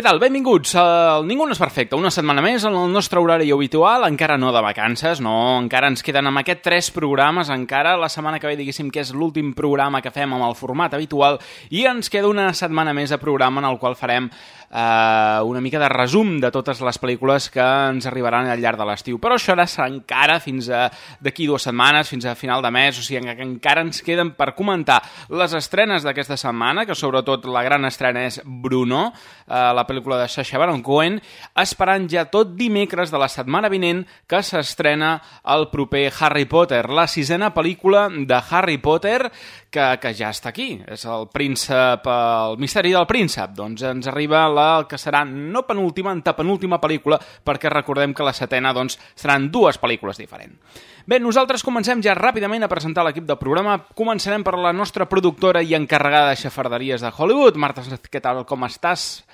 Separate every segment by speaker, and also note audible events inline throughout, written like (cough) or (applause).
Speaker 1: Què tal? Benvinguts al Ningú no és perfecte. Una setmana més en el nostre horari habitual, encara no de vacances, no, encara ens queden amb aquest tres programes, encara la setmana que ve diguéssim que és l'últim programa que fem amb el format habitual i ens queda una setmana més de programa en el qual farem eh, una mica de resum de totes les pel·lícules que ens arribaran al llarg de l'estiu. Però això ara serà encara fins a d'aquí dues setmanes, fins a final de mes, o sigui que encara ens queden per comentar les estrenes d'aquesta setmana, que sobretot la gran estrena és Bruno, eh, la pel·lícula de Sacha Baron Cohen, esperant ja tot dimecres de la setmana vinent que s'estrena el proper Harry Potter, la sisena pel·lícula de Harry Potter que, que ja està aquí. És el príncep, el misteri del príncep. Doncs ens arriba la que serà no penúltima, antepenúltima pel·lícula, perquè recordem que la setena doncs, seran dues pel·lícules diferents. Bé, nosaltres comencem ja ràpidament a presentar l'equip del programa. Començarem per la nostra productora i encarregada de xafarderies de Hollywood. Marta, què tal, com estàs?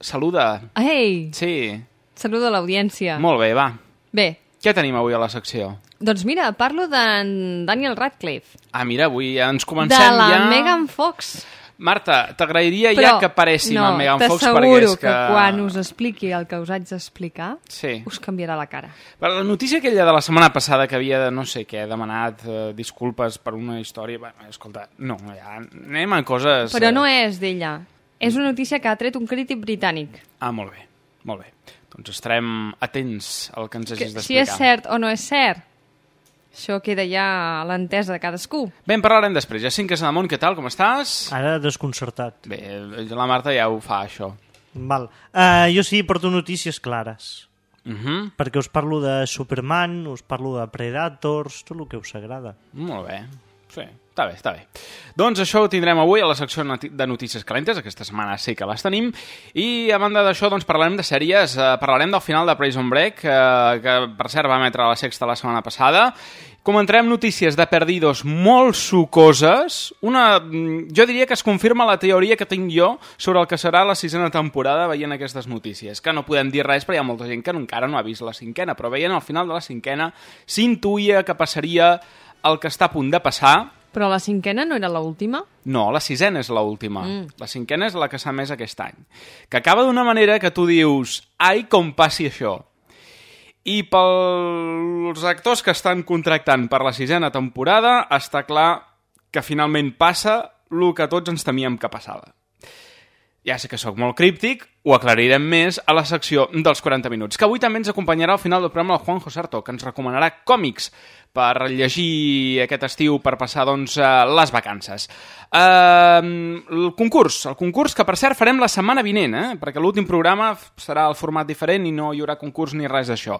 Speaker 1: Saluda.
Speaker 2: Ei,
Speaker 1: Sí,
Speaker 2: saludo a l'audiència.
Speaker 1: molt bé, va.
Speaker 2: Bé,
Speaker 1: Què tenim avui a la secció?
Speaker 2: doncs mira, parlo d'en Daniel Radcliffe,
Speaker 1: Ah, mira, avui ja ens
Speaker 2: de
Speaker 1: comencem
Speaker 2: la
Speaker 1: ja...
Speaker 2: Megan Fox.
Speaker 1: Marta, t'agrairia ja que aparéssim
Speaker 2: no,
Speaker 1: amb Megan Fox perquè és que...
Speaker 2: que quan us expliqui el que us haig d'explicar,
Speaker 1: Sí.
Speaker 2: us canviarà la cara.
Speaker 1: Però La notícia aquella de la setmana passada que havia de no sé què, demanat eh, disculpes per una història... Bé, escolta, no, ja anem a coses...
Speaker 2: Però no
Speaker 1: eh,
Speaker 2: és d'ella. És una notícia que ha tret un crític britànic.
Speaker 1: Ah, molt bé, molt bé. Doncs estarem atents al que ens
Speaker 2: Que,
Speaker 1: hagis
Speaker 2: si
Speaker 1: d'explicar.
Speaker 2: és cert o no és cert, això queda ja a l'entesa de cadascú.
Speaker 1: Bé, en parlarem després. Ja cinc Amunt, què tal, com estàs?
Speaker 3: Ara desconcertat.
Speaker 1: Bé, la Marta ja ho fa, això.
Speaker 3: Val. Uh, jo sí, porto notícies clares.
Speaker 1: Uh -huh.
Speaker 3: Perquè us parlo de Superman, us parlo de Predators, tot el que us agrada.
Speaker 1: Molt bé. Sí, està bé, està bé. Doncs això ho tindrem avui a la secció de notícies calentes, aquesta setmana sí que les tenim, i a banda d'això doncs parlarem de sèries, eh, parlarem del final de Prison Break, eh, que per cert va emetre la sexta la setmana passada, comentarem notícies de Perdidos molt sucoses, una, mm, jo diria que es confirma la teoria que tinc jo sobre el que serà la sisena temporada veient aquestes notícies, que no podem dir res perquè hi ha molta gent que encara no ha vist la cinquena, però veient al final de la cinquena s'intuïa que passaria el que està a punt de passar,
Speaker 2: Però la cinquena no era l'última?
Speaker 1: no, la sisena és l'última. Mm. La cinquena és la que s'ha més aquest any. Que acaba d'una manera que tu dius ai, com passi això. I pels actors que estan contractant per la sisena temporada, està clar que finalment passa el que tots ens temíem que passava. Ja sé que sóc molt críptic, ho aclarirem més a la secció dels 40 minuts, que avui també ens acompanyarà al final del programa el Juan Josarto, que ens recomanarà còmics per llegir aquest estiu per passar doncs, eh, les vacances. Uh, el concurs, el concurs que per cert farem la setmana vinent, eh? perquè l'últim programa serà el format diferent i no hi haurà concurs ni res d'això.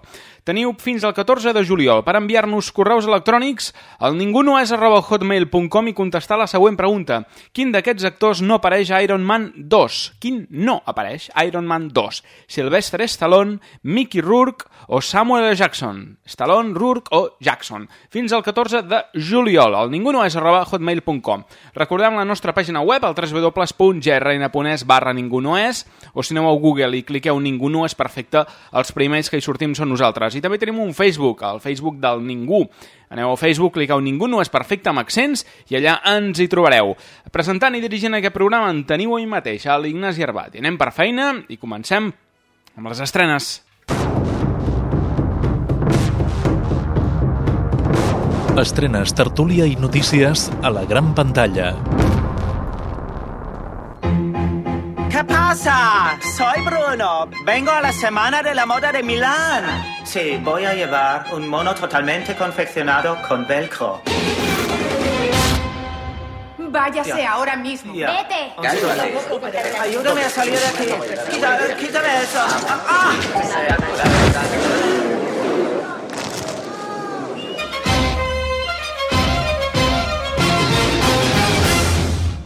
Speaker 1: Teniu fins al 14 de juliol per enviar-nos correus electrònics al ningunoes.hotmail.com i contestar la següent pregunta. Quin d'aquests actors no apareix a Iron Man 2? Quin no apareix Iron Man 2? Sylvester Stallone, Mickey Rourke o Samuel. Jackson? Stallone, Rourke o Jackson? Fins al 14 de juliol al ningunoes.hotmail.com Recordem la nostra pàgina web al www.grn.es barra ningunoes o si aneu a Google i cliqueu Ningú no és perfecte, els primers que hi sortim són nosaltres. I també tenim un Facebook, el Facebook del Ningú. Aneu a Facebook, cliqueu Ningú no és perfecte amb accents i allà ens hi trobareu. Presentant i dirigint aquest programa en teniu ahir mateix, a l'Ignasi Arbat. I anem per feina i comencem amb les estrenes.
Speaker 4: Estrenes, tertúlia i notícies a la gran pantalla.
Speaker 5: Pasa? Soy Bruno. Vengo a la Semana de la Moda de Milán. Sí, voy a llevar un mono totalmente confeccionado con velcro.
Speaker 6: Váyase
Speaker 5: Ya.
Speaker 6: ahora mismo.
Speaker 5: Ya.
Speaker 6: Vete.
Speaker 5: Ayúdame a salir de aquí. Quita- quítame eso. Ah,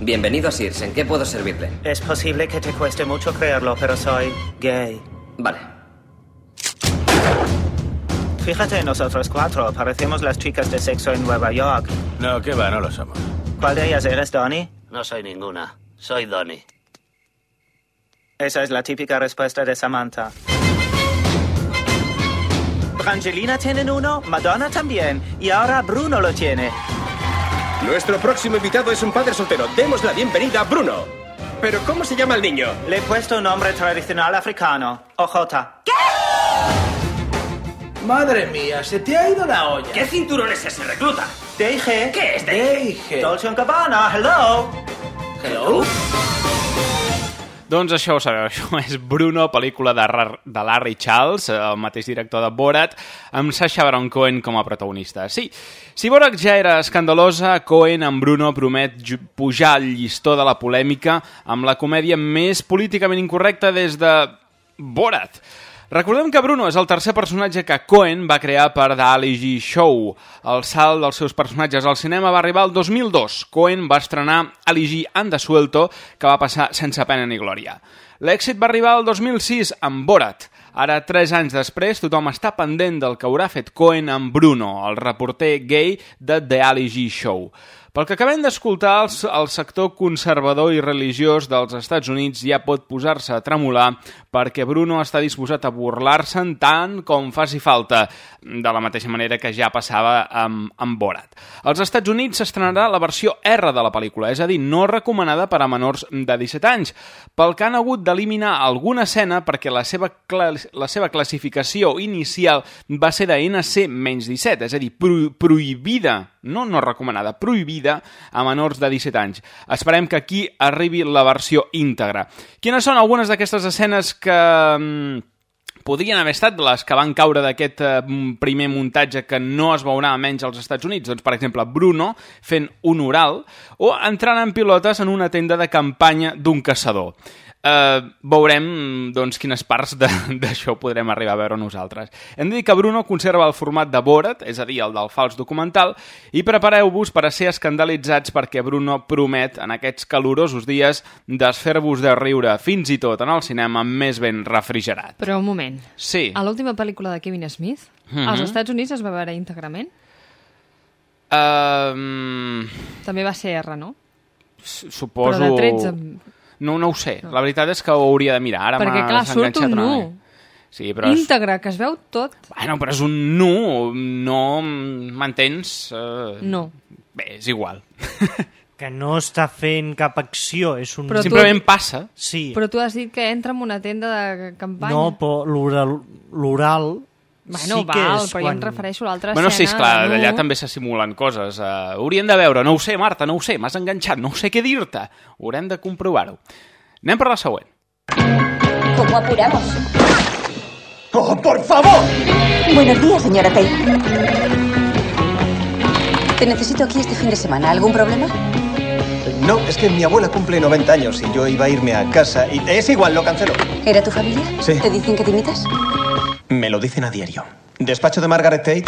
Speaker 7: Bienvenido a Sears. ¿En qué puedo servirle?
Speaker 5: Es posible que te cueste mucho creerlo, pero soy gay.
Speaker 7: Vale.
Speaker 5: Fíjate, nosotros cuatro parecemos las chicas de sexo en Nueva York.
Speaker 8: No, que va, no lo somos.
Speaker 5: ¿Cuál de ellas eres, Donnie?
Speaker 8: No soy ninguna. Soy Donnie.
Speaker 5: Esa es la típica respuesta de Samantha. Brangelina tienen uno, Madonna también, y ahora Bruno lo tiene.
Speaker 9: Nuestro próximo invitado es un padre soltero. Demos la bienvenida a Bruno. Pero ¿cómo se llama el niño?
Speaker 5: Le he puesto un nombre tradicional africano, OJ.
Speaker 10: Madre mía, se te ha ido la olla.
Speaker 7: ¿Qué cinturón es ese, recluta?
Speaker 5: Deije.
Speaker 7: ¿Qué es
Speaker 10: Deige.
Speaker 5: Dolce Gabbana, hello.
Speaker 10: Hello?
Speaker 1: Doncs això ho sabeu, això (laughs) és Bruno, pel·lícula de, de Larry Charles, el mateix director de Borat, amb Sacha Baron Cohen com a protagonista. Sí, si Borat ja era escandalosa, Cohen amb Bruno promet pujar al llistó de la polèmica amb la comèdia més políticament incorrecta des de Borat. Recordem que Bruno és el tercer personatge que Cohen va crear per The Ali G Show. El salt dels seus personatges al cinema va arribar el 2002. Cohen va estrenar Ali G and the Suelto, que va passar sense pena ni glòria. L'èxit va arribar el 2006 amb Borat. Ara, tres anys després, tothom està pendent del que haurà fet Cohen amb Bruno, el reporter gay de The Ali G Show. Pel que acabem d'escoltar, el, sector conservador i religiós dels Estats Units ja pot posar-se a tremolar perquè Bruno està disposat a burlar-se'n tant com faci falta, de la mateixa manera que ja passava amb, amb Borat. Als Estats Units s'estrenarà la versió R de la pel·lícula, és a dir, no recomanada per a menors de 17 anys, pel que han hagut d'eliminar alguna escena perquè la seva, la seva classificació inicial va ser de NC menys 17, és a dir, pro prohibida, no no recomanada, prohibida a menors de 17 anys. Esperem que aquí arribi la versió íntegra. Quines són algunes d'aquestes escenes que mm, podrien haver estat les que van caure d'aquest eh, primer muntatge que no es veurà menys als Estats Units? Doncs, per exemple, Bruno fent un oral o entrant en pilotes en una tenda de campanya d'un caçador. Uh, veurem doncs, quines parts d'això podrem arribar a veure nosaltres. Hem de dir que Bruno conserva el format de Borat, és a dir, el del fals documental, i prepareu-vos per a ser escandalitzats perquè Bruno promet en aquests calorosos dies desfer-vos de riure fins i tot en el cinema més ben refrigerat.
Speaker 2: Però un moment.
Speaker 1: Sí.
Speaker 2: A l'última pel·lícula de Kevin Smith,
Speaker 1: Mhm.
Speaker 2: als Estats Units es va veure íntegrament?
Speaker 1: Uh,
Speaker 2: També va ser R, no?
Speaker 1: suposo...
Speaker 2: Però de 13...
Speaker 1: No, no ho sé. La veritat és que ho hauria de mirar. Ara
Speaker 2: Perquè, clar, surt un nu.
Speaker 1: Sí, però és...
Speaker 2: Íntegre, que es veu tot.
Speaker 1: Bueno, però és un nu, no... M'entens? Uh...
Speaker 2: No.
Speaker 1: Bé, és igual. (laughs)
Speaker 3: Que no està fent cap acció, és un...
Speaker 2: Però tu-
Speaker 1: Simplement passa.
Speaker 3: Sí,
Speaker 2: Però tu has dit que entra en una tenda de campanya.
Speaker 3: no, però l'oral
Speaker 2: Bueno,
Speaker 3: sí que
Speaker 2: val,
Speaker 3: és
Speaker 2: però jo em refereixo a l'altra
Speaker 1: Bueno, sí,
Speaker 2: escena.
Speaker 1: esclar,
Speaker 2: de
Speaker 1: d'allà
Speaker 2: nu.
Speaker 1: també se simulen coses. Uh, hauríem de veure, no ho sé, Marta, no ho sé, m'has enganxat, no sé què dir-te. Haurem de comprovar-ho. Anem per la següent.
Speaker 6: ¿Cómo apuramos?
Speaker 9: ¡Oh, por favor!
Speaker 6: Buenos días, señora Tate. Te necesito aquí este fin de semana. ¿Algún problema?
Speaker 9: No, es que mi abuela cumple 90 años y yo iba a irme a casa y es igual, lo cancelo.
Speaker 6: ¿Era tu familia?
Speaker 9: Sí.
Speaker 6: ¿Te dicen que te imitas?
Speaker 9: Me lo dicen a diario. ¿Despacho de Margaret Tate?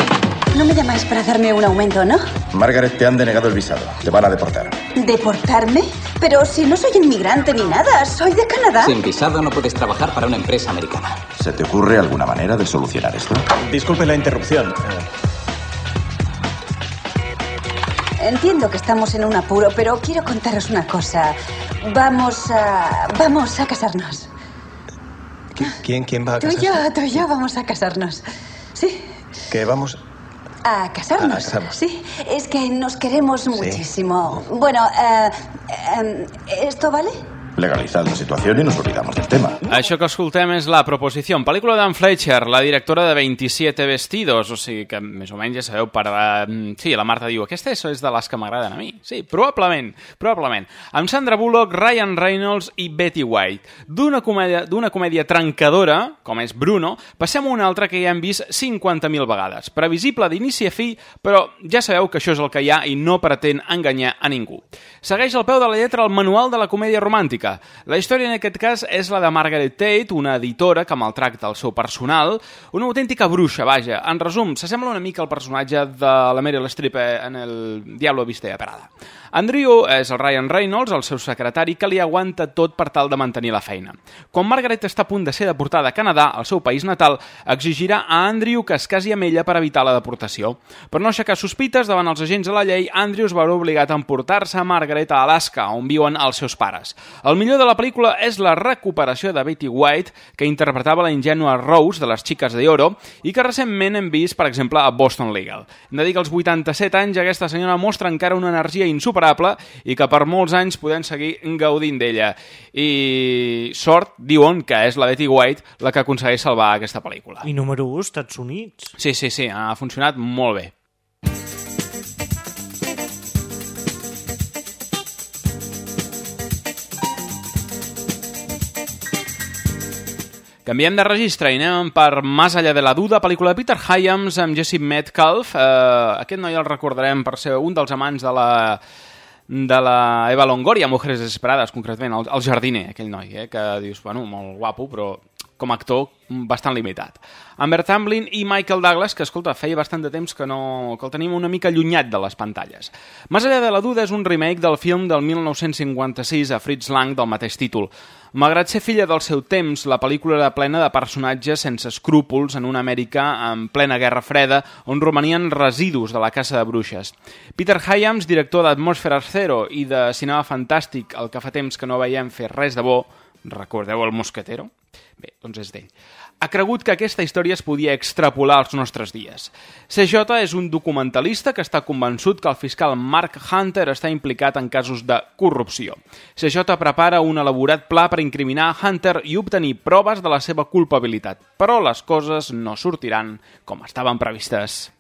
Speaker 6: No me llamáis para darme un aumento, ¿no?
Speaker 11: Margaret, te han denegado el visado. Te van a deportar.
Speaker 6: ¿Deportarme? Pero si no soy inmigrante ni nada, soy de Canadá.
Speaker 11: Sin visado no puedes trabajar para una empresa americana. ¿Se te ocurre alguna manera de solucionar esto?
Speaker 9: Disculpe la interrupción.
Speaker 6: Entiendo que estamos en un apuro, pero quiero contaros una cosa. Vamos a... Vamos a casarnos.
Speaker 9: ¿Quién, quién va a
Speaker 6: Tú y yo, tú y yo vamos a casarnos. Sí,
Speaker 9: Que vamos...
Speaker 6: a casarnos.
Speaker 9: A casarnos.
Speaker 6: Sí, es que nos queremos muchísimo. Bueno, eh, eh, ¿esto vale?
Speaker 11: Legalizad la situación y nos olvidamos del tema.
Speaker 1: Això que escoltem és La Proposició, pel·lícula d'en Fletcher, la directora de 27 vestidos, o sigui que més o menys ja sabeu per... Uh, sí, la Marta diu, aquesta és de les que m'agraden a mi. Sí, probablement, probablement. Amb Sandra Bullock, Ryan Reynolds i Betty White. D'una comèdia, comèdia trencadora, com és Bruno, passem a una altra que ja hem vist 50.000 vegades. Previsible d'inici a fi, però ja sabeu que això és el que hi ha i no pretén enganyar a ningú. Segueix al peu de la lletra el manual de la comèdia romàntica, política. La història en aquest cas és la de Margaret Tate, una editora que maltracta el seu personal, una autèntica bruixa, vaja. En resum, s'assembla una mica al personatge de la Meryl Streep en el Diablo Viste a Parada. Andrew és el Ryan Reynolds, el seu secretari, que li aguanta tot per tal de mantenir la feina. Quan Margaret està a punt de ser deportada a Canadà, al seu país natal, exigirà a Andrew que es casi amb ella per evitar la deportació. Per no aixecar sospites davant els agents de la llei, Andrew es veurà obligat a emportar-se a Margaret a Alaska, on viuen els seus pares. El millor de la pel·lícula és la recuperació de Betty White, que interpretava la ingènua Rose de les Xiques de Oro i que recentment hem vist, per exemple, a Boston Legal. Hem de dir que als 87 anys aquesta senyora mostra encara una energia insuperable insuperable i que per molts anys podem seguir gaudint d'ella. I sort, diuen que és la Betty White la que aconsegueix salvar aquesta pel·lícula.
Speaker 3: I número 1, Estats Units.
Speaker 1: Sí, sí, sí, ha funcionat molt bé. Canviem de registre i anem per Más allá de la duda, pel·lícula de Peter Hyams amb Jesse Metcalf. Eh, aquest noi el recordarem per ser un dels amants de la de la Eva Longoria, Mujeres Desesperades, concretament, el, el jardiner, aquell noi, eh, que dius, bueno, molt guapo, però com a actor bastant limitat. Amber Tamblyn i Michael Douglas, que, escolta, feia bastant de temps que, no, que el tenim una mica allunyat de les pantalles. Más allà de la duda és un remake del film del 1956 a Fritz Lang del mateix títol. Malgrat ser filla del seu temps, la pel·lícula era plena de personatges sense escrúpols en una Amèrica en plena Guerra Freda, on romanien residus de la caça de bruixes. Peter Hyams, director d'Atmosfera Zero i de cinema fantàstic, el que fa temps que no veiem fer res de bo, recordeu el Mosquetero? Bé, doncs és d'ell. Ha cregut que aquesta història es podia extrapolar als nostres dies. CJ és un documentalista que està convençut que el fiscal Mark Hunter està implicat en casos de corrupció. CJ prepara un elaborat pla per incriminar Hunter i obtenir proves de la seva culpabilitat, però les coses no sortiran com estaven previstes.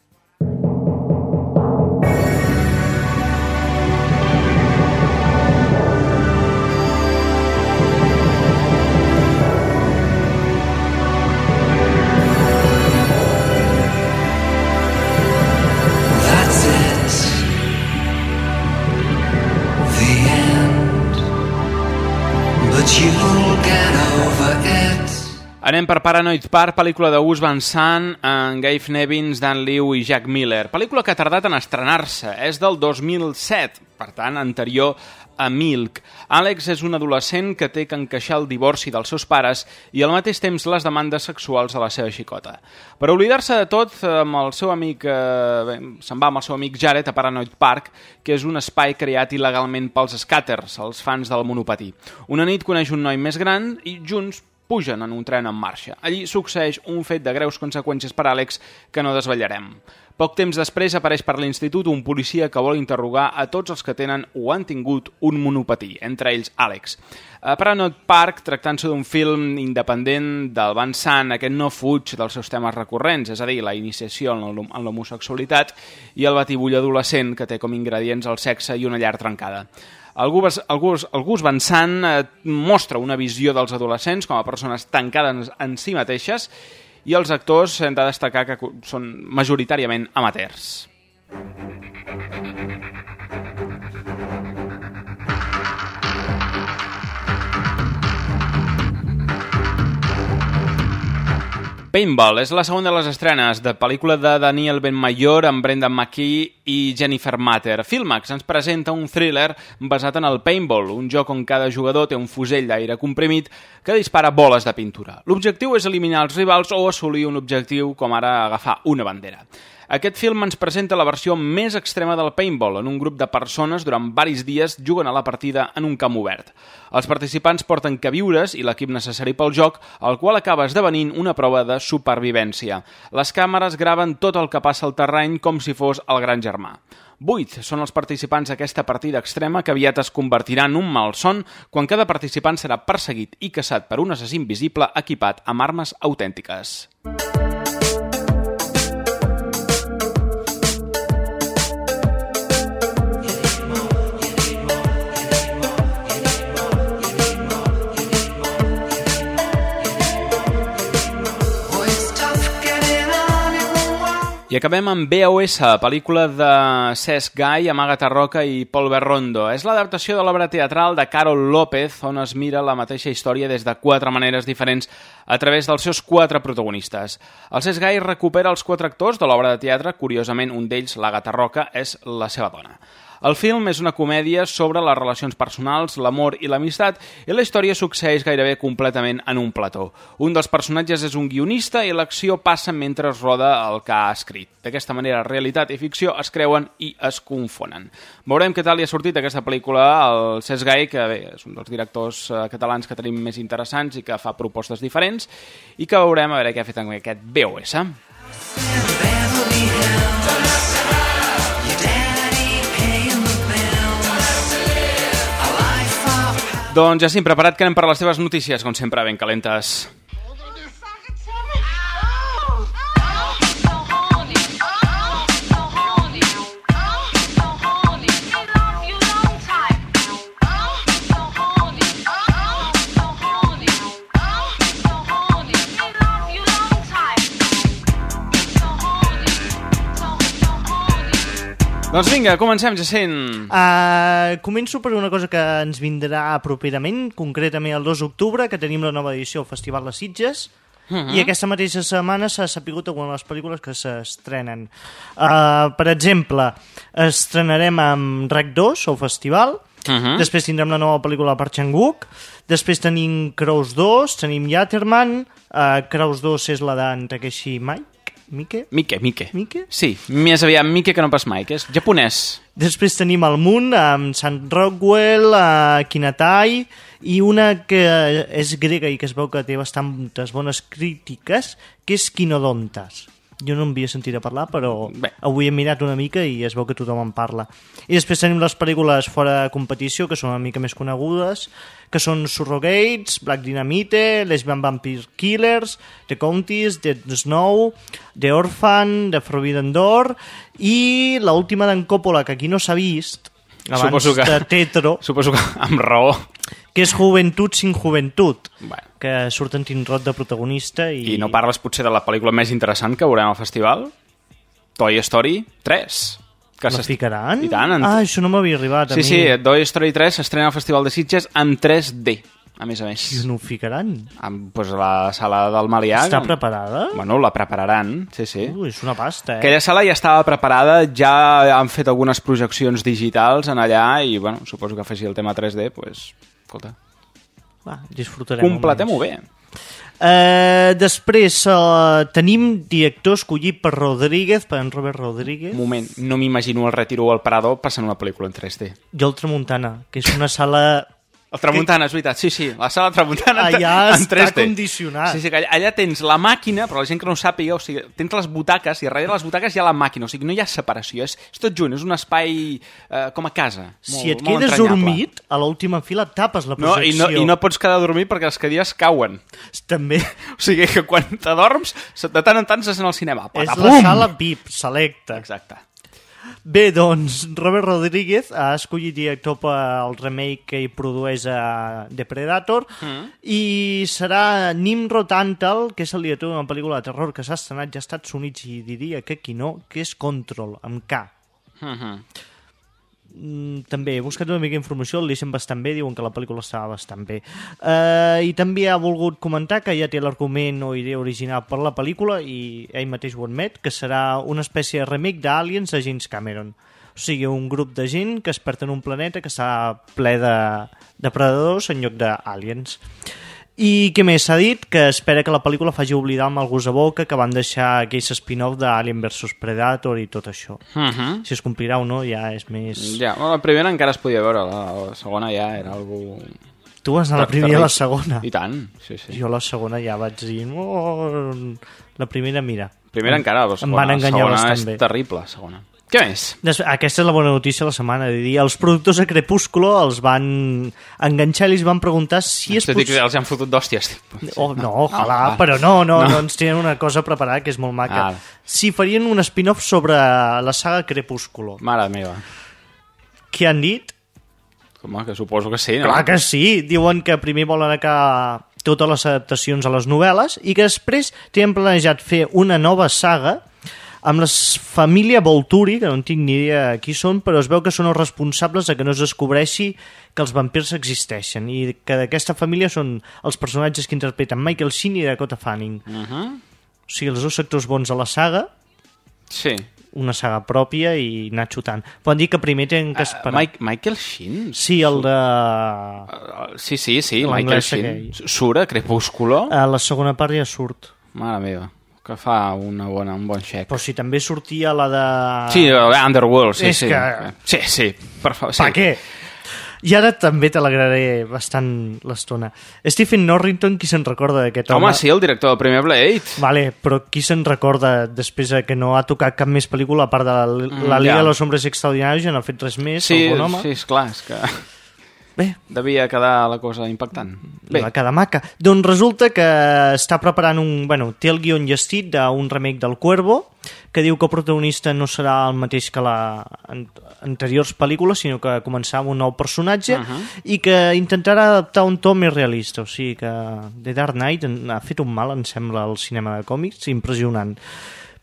Speaker 1: Anem per Paranoid Park, pel·lícula de Gus Van Sant, en Gabe Nevins, Dan Liu i Jack Miller. Pel·lícula que ha tardat en estrenar-se, és del 2007, per tant, anterior a Milk. Alex és un adolescent que té que encaixar el divorci dels seus pares i al mateix temps les demandes sexuals de la seva xicota. Per oblidar-se de tot, amb el seu amic, eh, se'n va amb el seu amic Jared a Paranoid Park, que és un espai creat il·legalment pels scatters, els fans del monopatí. Una nit coneix un noi més gran i junts pugen en un tren en marxa. Allí succeeix un fet de greus conseqüències per Àlex que no desvetllarem. Poc temps després apareix per l'institut un policia que vol interrogar a tots els que tenen o han tingut un monopatí, entre ells Àlex. A Paranot Park, tractant-se d'un film independent del Van Sant, aquest no fuig dels seus temes recurrents, és a dir, la iniciació en l'homosexualitat i el batibull adolescent que té com ingredients el sexe i una llar trencada. El Gus, el Gus, el Gus Van Sant eh, mostra una visió dels adolescents com a persones tancades en si mateixes i els actors hem de destacar que són majoritàriament amateurs. Paintball és la segona de les estrenes de pel·lícula de Daniel Benmayor amb Brendan McKee i Jennifer Matter. Filmax ens presenta un thriller basat en el paintball, un joc on cada jugador té un fusell d'aire comprimit que dispara boles de pintura. L'objectiu és eliminar els rivals o assolir un objectiu com ara agafar una bandera. Aquest film ens presenta la versió més extrema del paintball, en un grup de persones durant varis dies juguen a la partida en un camp obert. Els participants porten queviures i l'equip necessari pel joc, el qual acaba esdevenint una prova de supervivència. Les càmeres graven tot el que passa al terreny com si fos el gran germà. Vuit són els participants d'aquesta partida extrema que aviat es convertirà en un malson quan cada participant serà perseguit i caçat per un assassí invisible equipat amb armes autèntiques. I acabem amb BOS, pel·lícula de Cesc Gai, amb Agatha Roca i Paul Berrondo. És l'adaptació de l'obra teatral de Carol López, on es mira la mateixa història des de quatre maneres diferents a través dels seus quatre protagonistes. El Cesc Gai recupera els quatre actors de l'obra de teatre, curiosament un d'ells, l'Agatha Roca, és la seva dona. El film és una comèdia sobre les relacions personals, l'amor i l'amistat i la història succeeix gairebé completament en un plató. Un dels personatges és un guionista i l'acció passa mentre es roda el que ha escrit. D'aquesta manera, realitat i ficció es creuen i es confonen. Veurem què tal li ha sortit aquesta pel·lícula al Cesc Gai, que bé, és un dels directors eh, catalans que tenim més interessants i que fa propostes diferents, i que veurem a veure què ha fet amb aquest BOS. Doncs ja sí, preparat que anem per les teves notícies, com sempre, ben calentes. Doncs vinga, comencem, Jacint.
Speaker 3: Uh, començo per una cosa que ens vindrà properament, concretament el 2 d'octubre, que tenim la nova edició al Festival Les Sitges, Uh -huh. I aquesta mateixa setmana s'ha sapigut alguna de les pel·lícules que s'estrenen. Uh, per exemple, estrenarem amb REC 2 al festival, uh -huh. després tindrem la nova pel·lícula per Chang-wook, després tenim Crows 2, tenim Yatterman, uh, Crows 2 és la d'en Takeshi Mai, Mike?
Speaker 1: Mike, Mike.
Speaker 3: Mike?
Speaker 1: Sí, més aviat Mike que no pas Mike, és japonès.
Speaker 3: Després tenim el Moon amb Sant Rockwell, uh, Kinatai, i una que és grega i que es veu que té bastantes bones crítiques, que és Quinodontas. Jo no en havia sentit a parlar, però
Speaker 1: Bé.
Speaker 3: avui he mirat una mica i es veu que tothom en parla. I després tenim les pel·lícules fora de competició, que són una mica més conegudes, que són Surrogates, Black Dynamite, Lesbian Vampire Killers, The Countess, The Snow, The Orphan, The Forbidden Door, i la última d'en Coppola, que aquí no s'ha vist, abans
Speaker 1: Suposo que-
Speaker 3: de Tetro, (laughs)
Speaker 1: Suposo que amb raó.
Speaker 3: Que és Juventud sin Juventud,
Speaker 1: Bueno.
Speaker 3: que surt en Tim Roth de protagonista i...
Speaker 1: I no parles potser de la pel·lícula més interessant que veurem al festival? Toy Story 3. Que
Speaker 3: La ficaran?
Speaker 1: I tant. En...
Speaker 3: Ah, això no m'havia arribat a
Speaker 1: sí,
Speaker 3: mi.
Speaker 1: sí, Toy Story 3 s'estrena al Festival de Sitges en 3D, a més a més.
Speaker 3: I no ho ficaran?
Speaker 1: Amb, pues, la sala del Malià.
Speaker 3: Està preparada?
Speaker 1: Bueno, la prepararan, sí, sí.
Speaker 3: Ui, és una pasta, eh?
Speaker 1: Aquella sala ja estava preparada, ja han fet algunes projeccions digitals en allà i, bueno, suposo que afegir el tema 3D, pues, escolta,
Speaker 3: Va, disfrutarem.
Speaker 1: completem-ho bé.
Speaker 3: Eh, després uh, tenim director escollit per Rodríguez, per en Robert Rodríguez.
Speaker 1: Un moment, no m'imagino el Retiro o el Parador passant una pel·lícula en 3D.
Speaker 3: I el Tramuntana, que és una sala...
Speaker 1: El Tramuntana, és veritat, sí, sí, la sala Tramuntana
Speaker 3: Allà
Speaker 1: en
Speaker 3: està
Speaker 1: 3D.
Speaker 3: condicionat.
Speaker 1: Sí, sí, allà, allà tens la màquina, però la gent que no ho sàpiga, o sigui, tens les butaques i darrere les butaques hi ha la màquina, o sigui, no hi ha separació, és, és tot junt, és un espai eh, com a casa. Molt,
Speaker 3: si et
Speaker 1: molt
Speaker 3: quedes dormit, a l'última fila tapes la
Speaker 1: No, i
Speaker 3: projecció.
Speaker 1: no, I no pots quedar a dormir perquè les cadires cauen.
Speaker 3: També (laughs)
Speaker 1: O sigui que quan t'adorms, de tant en tant se sent al cinema.
Speaker 3: és la
Speaker 1: Patapum!
Speaker 3: sala VIP, selecta.
Speaker 1: Exacte.
Speaker 3: Bé, doncs, Robert Rodríguez ha escollit director per al remake que hi produeix a The Predator
Speaker 1: Mm.
Speaker 3: i serà Nimrod Antal, que és el director d'una pel·lícula de terror que s'ha estrenat ja als Estats Units i diria que aquí no, que és Control, amb K. Mm, també he buscat una mica d'informació, el deixen bastant bé, diuen que la pel·lícula estava bastant bé. Uh, I també ha volgut comentar que ja té l'argument o idea original per la pel·lícula i ell mateix ho admet, que serà una espècie de remake d'Aliens de James Cameron. O sigui, un grup de gent que es perd en un planeta que està ple de depredadors en lloc d'aliens. I què més s'ha dit? Que espera que la pel·lícula faci oblidar amb el gust a boca que van deixar aquell spin-off d'Alien vs Predator i tot això.
Speaker 1: Uh -huh.
Speaker 3: Si es complirà o no ja és més...
Speaker 1: Ja, bueno, la primera encara es podia veure, la, la segona ja era algo...
Speaker 3: Tu vas anar a la primera i a la segona.
Speaker 1: I tant, sí, sí.
Speaker 3: Jo a la segona ja vaig dir... Oh, la primera, mira.
Speaker 1: Primera encara, la
Speaker 3: Em
Speaker 1: segona,
Speaker 3: van enganyar
Speaker 1: la segona
Speaker 3: bastant
Speaker 1: és
Speaker 3: bé.
Speaker 1: terrible, la segona. Què més?
Speaker 3: Des... Aquesta és la bona notícia de la setmana. De dir, els productors de Crepúsculo els van enganxar i els van preguntar si és
Speaker 1: Això dic que els han fotut d'hòsties.
Speaker 3: Oh, no, ojalà,
Speaker 1: Ah,
Speaker 3: però no, no,
Speaker 1: no.
Speaker 3: no, ens tenen una cosa preparada que és molt maca.
Speaker 1: Ah.
Speaker 3: Si farien un spin-off sobre la saga Crepúsculo.
Speaker 1: Mare meva.
Speaker 3: Què han dit?
Speaker 1: Home, que suposo que sí, no?
Speaker 3: Clar que sí. Diuen que primer volen acabar totes les adaptacions a les novel·les i que després tenen planejat fer una nova saga amb la família Volturi, que no en tinc ni idea qui són, però es veu que són els responsables de que no es descobreixi que els vampirs existeixen i que d'aquesta família són els personatges que interpreten Michael Sheen i Dakota Fanning.
Speaker 1: Uh -huh.
Speaker 3: O sigui, els dos sectors bons de la saga,
Speaker 1: Sí.
Speaker 3: una saga pròpia i anar xutant. Poden dir que primer tenen que
Speaker 1: Uh,
Speaker 3: esperar.
Speaker 1: Mike, Michael Sheen?
Speaker 3: Sí, el de...
Speaker 1: Uh, sí, sí, sí, Michael Sheen.
Speaker 3: aquell.
Speaker 1: Surt a Crepúsculo?
Speaker 3: A la segona part ja surt.
Speaker 1: Mare meva, que fa una bona, un bon xec.
Speaker 3: Però si també sortia la de...
Speaker 1: Sí, Underworld, sí,
Speaker 3: És
Speaker 1: sí.
Speaker 3: que-
Speaker 1: Sí, sí, per favor. Sí.
Speaker 3: Per què? I ara també t'alegraré bastant l'estona. Stephen Norrington, qui se'n recorda d'aquest home?
Speaker 1: Home, sí, el director del primer Blade.
Speaker 3: Vale, però qui se'n recorda després de que no ha tocat cap més pel·lícula a part de la,
Speaker 1: Mm,
Speaker 3: la Liga
Speaker 1: ja.
Speaker 3: de los Hombres Extraordinaris, ja no ha fet res més,
Speaker 1: Sí, sí, esclar, és que...
Speaker 3: Bé.
Speaker 1: Devia quedar la cosa impactant.
Speaker 3: Li va quedar maca. Doncs resulta que està preparant un... Bueno, té el guion llestit d'un remake del Cuervo, que diu que el protagonista no serà el mateix que la an anteriors pel·lícules, sinó que començarà amb un nou personatge
Speaker 1: Uh-huh.
Speaker 3: i que intentarà adaptar un to més realista. O sigui que The Dark Knight ha fet un mal, em sembla, al cinema de còmics, impressionant.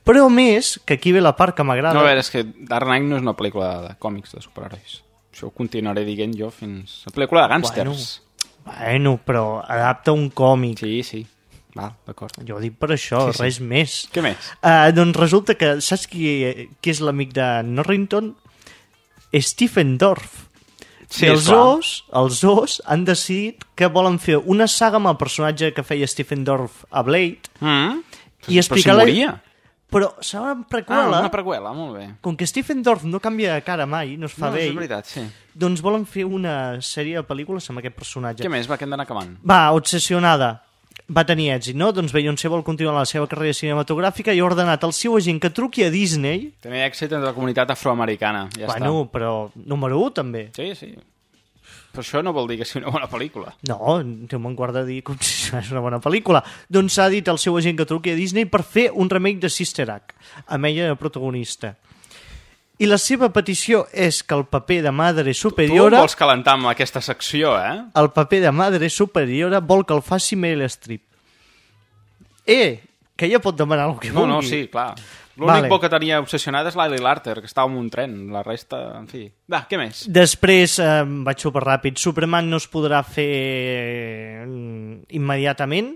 Speaker 3: Però més, que aquí ve la part que m'agrada...
Speaker 1: No, a veure, és que Dark Knight no és una pel·lícula de còmics de superherois. Això ho continuaré dient jo fins... Una pel·lícula de gàngsters.
Speaker 3: Bueno, però adapta un còmic.
Speaker 1: Sí, sí. Va, d'acord.
Speaker 3: Jo ho dic per això,
Speaker 1: Sí, sí.
Speaker 3: res més.
Speaker 1: Què més?
Speaker 3: Uh, doncs resulta que, saps qui, qui és l'amic de Norrington? Stephen Dorff.
Speaker 1: Sí,
Speaker 3: I els dos, els dos han decidit que volen fer una saga amb el personatge que feia Stephen Dorff a Blade
Speaker 1: Mm?
Speaker 3: i explicar
Speaker 1: Però
Speaker 3: la...
Speaker 1: si moria.
Speaker 3: Però serà una
Speaker 1: Ah,
Speaker 3: preqüela.
Speaker 1: una preqüela, molt bé.
Speaker 3: Com que Stephen Dorff no canvia de cara mai, no es fa
Speaker 1: no,
Speaker 3: bé,
Speaker 1: és veritat, sí.
Speaker 3: doncs volen fer una sèrie de pel·lícules amb aquest personatge.
Speaker 1: Què més? Va, que hem d'anar acabant.
Speaker 3: Va, Obsessionada va tenir èxit, no? Doncs Beyoncé vol continuar la seva carrera cinematogràfica i ha ordenat al seu agent que truqui a Disney
Speaker 1: També èxit entre la comunitat afroamericana. Ja
Speaker 3: bueno, però número 1 també.
Speaker 1: està. Sí, sí. Però això no vol dir que sigui una bona pel·lícula.
Speaker 3: No, Déu me'n guarda dir com si (laughs) és una bona pel·lícula. Doncs s'ha dit al seu agent que truqui a Disney per fer un remake de Sister Act, amb ella de protagonista. I la seva petició és que el paper de Madre
Speaker 1: Tu
Speaker 3: Superiora...
Speaker 1: vols calentar amb aquesta secció, eh?
Speaker 3: El paper de Madre Superiora vol que el faci Meryl Streep. Eh, que ella pot demanar el que
Speaker 1: No,
Speaker 3: vulgui.
Speaker 1: no, sí, clar. L'únic
Speaker 3: Vale.
Speaker 1: bo que tenia obsessionat és l'Ali Larter, que estava en un tren. La resta, en fi... Va, què més?
Speaker 3: Després, eh, vaig super ràpid, Superman no es podrà fer mm, immediatament,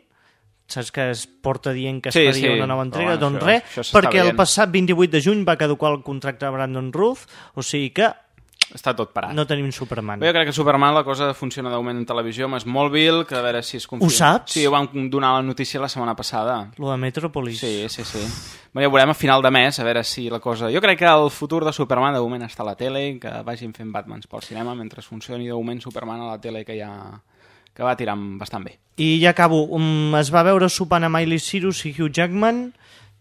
Speaker 3: saps que es porta dient que es
Speaker 1: Sí,
Speaker 3: faria
Speaker 1: sí,
Speaker 3: una nova entrega,
Speaker 1: bueno,
Speaker 3: doncs
Speaker 1: això-
Speaker 3: res,
Speaker 1: això
Speaker 3: perquè el passat 28 de juny va caducar el contracte de Brandon Ruth, o sigui que
Speaker 1: Està tot parat.
Speaker 3: no tenim Superman.
Speaker 1: Bé, jo crec que Superman la cosa funciona d'augment en televisió amb Smallville, que a veure si es confia.
Speaker 3: Ho saps?
Speaker 1: Sí, ho vam donar la notícia la setmana passada.
Speaker 3: Lo de Metropolis.
Speaker 1: Sí, sí, sí. Bé, ja veurem a final de mes, a veure si la cosa... Jo crec que el futur de Superman de moment està a la tele, que vagin fent Batmans pel cinema, mentre funcioni de moment Superman a la tele, que ja que va tirant bastant bé.
Speaker 3: I ja acabo, um, es va veure sopant a Miley Cyrus i Hugh Jackman,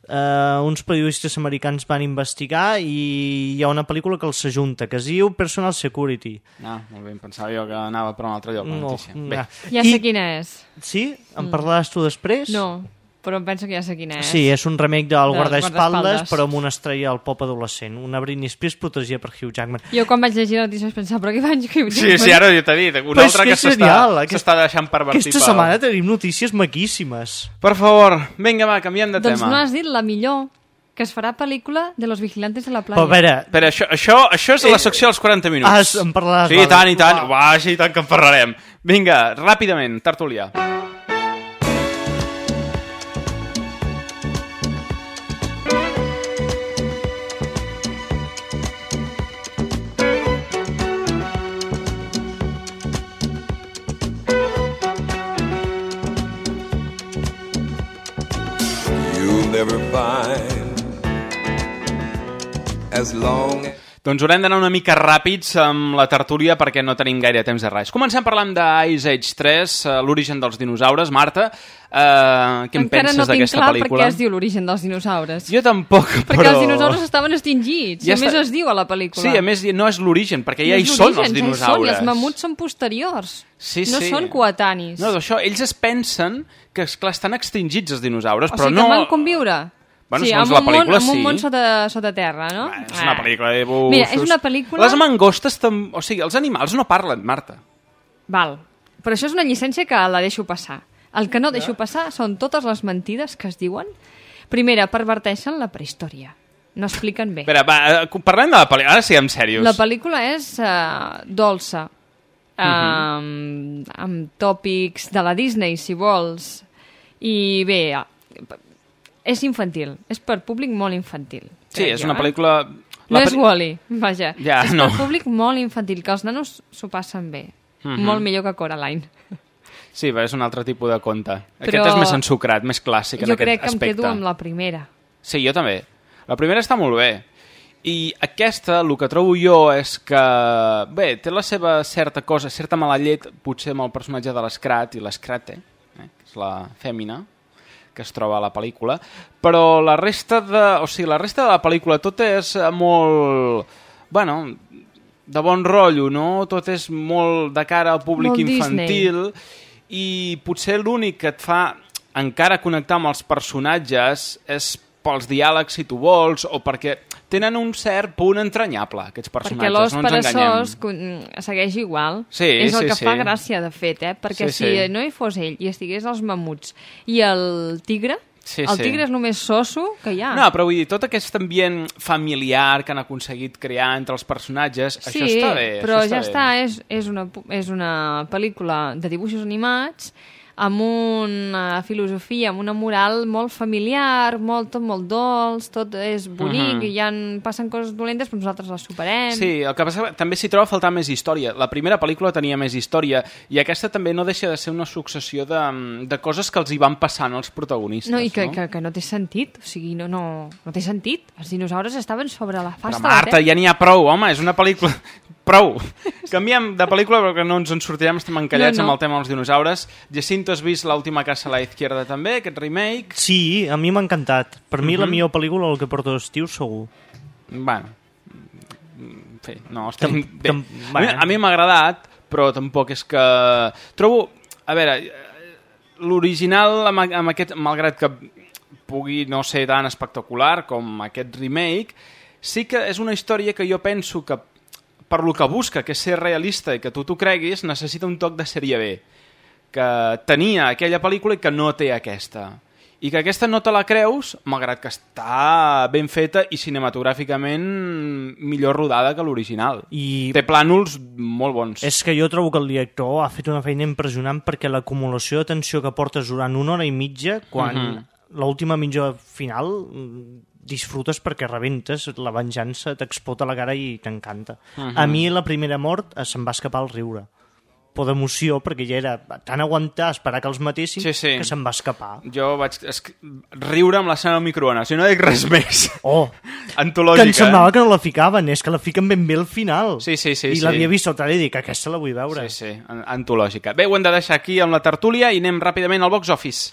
Speaker 3: Uh, uns periodistes americans van investigar i hi ha una pel·lícula que els s'ajunta, que es diu Personal Security.
Speaker 1: Ah, molt bé, em pensava jo que anava per un altre lloc
Speaker 3: No.
Speaker 1: Bé.
Speaker 2: Ja sé quina és.
Speaker 3: Sí? Em
Speaker 2: Mm.
Speaker 3: parlaràs tu després?
Speaker 2: No, però em penso que ja sé quina és.
Speaker 3: Sí, és un remake del
Speaker 2: Del
Speaker 3: guardaespaldes, però amb una estrella al pop adolescent. Una Britney Spears protegida per Hugh Jackman.
Speaker 2: Jo quan vaig llegir la notícia vaig pensar, però què van Hugh
Speaker 1: Sí,
Speaker 2: Jackman?
Speaker 1: sí, ara jo t'he dit, un
Speaker 3: Però és
Speaker 1: altre
Speaker 3: que
Speaker 1: que
Speaker 3: és genial,
Speaker 1: s'està
Speaker 3: aquest-
Speaker 1: deixant pervertir
Speaker 3: Aquesta
Speaker 1: pel-
Speaker 3: setmana tenim notícies maquíssimes.
Speaker 1: Per favor, vinga, va, canviem de
Speaker 2: Doncs
Speaker 1: tema.
Speaker 2: no has dit la millor, que es farà pel·lícula de los vigilantes de la playa.
Speaker 3: Però a veure,
Speaker 1: Però això, això, això és la secció dels 40 minuts.
Speaker 3: Ah, en parlaràs,
Speaker 1: Sí, i tant, i tant.
Speaker 3: Va.
Speaker 1: Sí, i tant que en parlarem. Vinga, ràpidament, tertulià.
Speaker 12: Never find. As long as
Speaker 1: Doncs haurem d'anar una mica ràpids amb la tertúlia perquè no tenim gaire temps de res. Comencem parlant d'Ice Age 3, eh, l'origen dels dinosaures. Marta, eh, què en
Speaker 2: Encara
Speaker 1: penses
Speaker 2: no tinc
Speaker 1: d'aquesta
Speaker 2: clar
Speaker 1: pel·lícula?
Speaker 2: per què es diu l'origen dels dinosaures.
Speaker 1: Jo tampoc,
Speaker 2: Perquè
Speaker 1: però...
Speaker 2: els dinosaures estaven extingits,
Speaker 1: Ja
Speaker 2: ja a més
Speaker 1: està-
Speaker 2: es diu a la pel·lícula.
Speaker 1: Sí, a més no és l'origen, perquè ja
Speaker 2: No
Speaker 1: hi són els
Speaker 2: ja
Speaker 1: dinosaures.
Speaker 2: Són, I els mamuts són posteriors.
Speaker 1: Sí,
Speaker 2: no
Speaker 1: sí.
Speaker 2: són coetanis.
Speaker 1: No, d'això, ells es pensen que, esclar, estan extingits els dinosaures,
Speaker 2: o
Speaker 1: però
Speaker 2: sigui
Speaker 1: no...
Speaker 2: que van conviure.
Speaker 1: Bueno,
Speaker 2: sí,
Speaker 1: segons la
Speaker 2: un món,
Speaker 1: pel·lícula,
Speaker 2: amb un
Speaker 1: sí.
Speaker 2: món sota, sota terra, no?
Speaker 1: És una pel·lícula de bufos.
Speaker 2: Mira, és una pel·lícula-
Speaker 1: Les mangostes, tam... o sigui, els animals no parlen, Marta.
Speaker 2: Val. Però això és una llicència que la deixo passar. El que no deixo passar són totes les mentides que es diuen. Primera, perverteixen la prehistòria. No expliquen bé.
Speaker 1: Espera, va, eh, parlem de la pel·lícula, ara siguem serios.
Speaker 2: La pel·lícula és uh, dolça, uh,
Speaker 1: Mhm.
Speaker 2: amb tòpics de la Disney, si vols. I bé, és infantil. És per públic molt infantil.
Speaker 1: Sí, és
Speaker 2: jo,
Speaker 1: una
Speaker 2: eh?
Speaker 1: pel·lícula...
Speaker 2: No
Speaker 1: la
Speaker 2: és
Speaker 1: pel-
Speaker 2: Wall-E, vaja.
Speaker 1: Ja,
Speaker 2: és
Speaker 1: no.
Speaker 2: per públic molt infantil, que els nanos s'ho passen bé.
Speaker 1: Mhm.
Speaker 2: Molt millor que Coraline.
Speaker 1: Sí, va, és un altre tipus de conte.
Speaker 2: Però-
Speaker 1: Aquest és més ensucrat, més clàssic en
Speaker 2: jo
Speaker 1: aquest
Speaker 2: crec que
Speaker 1: aspecte.
Speaker 2: em quedo amb la primera.
Speaker 1: Sí, jo també. La primera està molt bé. I aquesta, el que trobo jo és que... Bé, té la seva certa cosa, certa mala llet, potser amb el personatge de l'Escrat i l'Escrate, eh, que és la fèmina, que es troba a la pel·lícula, però la resta de, o sigui, la resta de la pel·lícula tot és molt... Bueno, de bon rotllo, no? Tot és molt de cara al públic
Speaker 2: Molt
Speaker 1: infantil i potser l'únic que et fa encara connectar amb els personatges és pels diàlegs si tu vols o perquè tenen un cert punt entranyable aquests
Speaker 2: Perquè
Speaker 1: personatges,
Speaker 2: l'os
Speaker 1: no ens enganyem.
Speaker 2: peresós con- segueix igual.
Speaker 1: Sí,
Speaker 2: és el
Speaker 1: sí,
Speaker 2: que
Speaker 1: sí.
Speaker 2: fa gràcia, de fet, eh? Perquè
Speaker 1: Sí,
Speaker 2: si
Speaker 1: sí.
Speaker 2: no hi fos ell i estigués els mamuts i el tigre,
Speaker 1: Sí,
Speaker 2: el
Speaker 1: sí.
Speaker 2: tigre és només soso que hi ha.
Speaker 1: No, però vull dir, tot aquest ambient familiar que han aconseguit crear entre els personatges,
Speaker 2: sí,
Speaker 1: això està bé.
Speaker 2: però
Speaker 1: això
Speaker 2: ja
Speaker 1: bé.
Speaker 2: està, és, és, una, és una pel·lícula de dibuixos animats amb una filosofia, amb una moral molt familiar, molt, tot molt dolç, tot és bonic,
Speaker 1: Mhm.
Speaker 2: i ja en passen coses dolentes, però nosaltres les superem.
Speaker 1: Sí, el que passa també s'hi troba a faltar més història. La primera pel·lícula tenia més història i aquesta també no deixa de ser una successió de, de coses que els hi van passant als protagonistes.
Speaker 2: No, i que,
Speaker 1: no?
Speaker 2: que, que no té sentit, o sigui, no, no, no té sentit. Els dinosaures estaven sobre la
Speaker 1: Però
Speaker 2: fasta
Speaker 1: Marta,
Speaker 2: de la
Speaker 1: ja n'hi ha prou, home, és una pel·lícula... Prou! (laughs) Canviem de pel·lícula perquè no ens en sortirem, estem encallats
Speaker 3: No, no.
Speaker 1: amb el tema dels dinosaures. Jacinto, has vist l'última casa a la izquierda també, aquest remake?
Speaker 3: Sí, a mi m'ha encantat. Per mi la
Speaker 1: Mhm.
Speaker 3: millor pel·lícula el que porta d'estiu segur.
Speaker 1: Bueno, en fi, no, estem
Speaker 3: Tam-
Speaker 1: bé.
Speaker 3: tam-
Speaker 1: A mi-
Speaker 3: bueno.
Speaker 1: A mi m'ha agradat, però tampoc és que... Trobo... A veure, l'original, amb, amb aquest, malgrat que pugui no ser tan espectacular com aquest remake, sí que és una història que jo penso que per lo que busca, que és ser realista i que tu t'ho creguis, necessita un toc de sèrie B que tenia aquella pel·lícula i que no té aquesta. I que aquesta no te la creus, malgrat que està ben feta i cinematogràficament millor rodada que l'original.
Speaker 3: I...
Speaker 1: Té plànols molt bons.
Speaker 3: És que jo trobo que el director ha fet una feina impressionant perquè l'acumulació de tensió que portes durant una hora i mitja, quan
Speaker 1: Mhm.
Speaker 3: l'última mitja final disfrutes perquè rebentes, la venjança t'explota la cara i t'encanta.
Speaker 1: Mhm.
Speaker 3: A mi la primera mort eh, se'm va escapar el riure por d'emoció, perquè ja era tan aguantar, esperar que els matessin,
Speaker 1: Sí, sí.
Speaker 3: que se'm va escapar.
Speaker 1: Jo vaig esc- riure amb l'escena del microones, i no dic res (laughs) més.
Speaker 3: Oh,
Speaker 1: Antològica.
Speaker 3: que em semblava
Speaker 1: eh?
Speaker 3: que no la ficaven, és que la fiquen ben bé al final.
Speaker 1: Sí, sí, sí.
Speaker 3: I
Speaker 1: sí.
Speaker 3: l'havia vist al trailer i dic, aquesta la vull veure.
Speaker 1: Sí, sí, an- antològica. Bé, ho hem de deixar aquí amb la tertúlia i anem ràpidament al box office.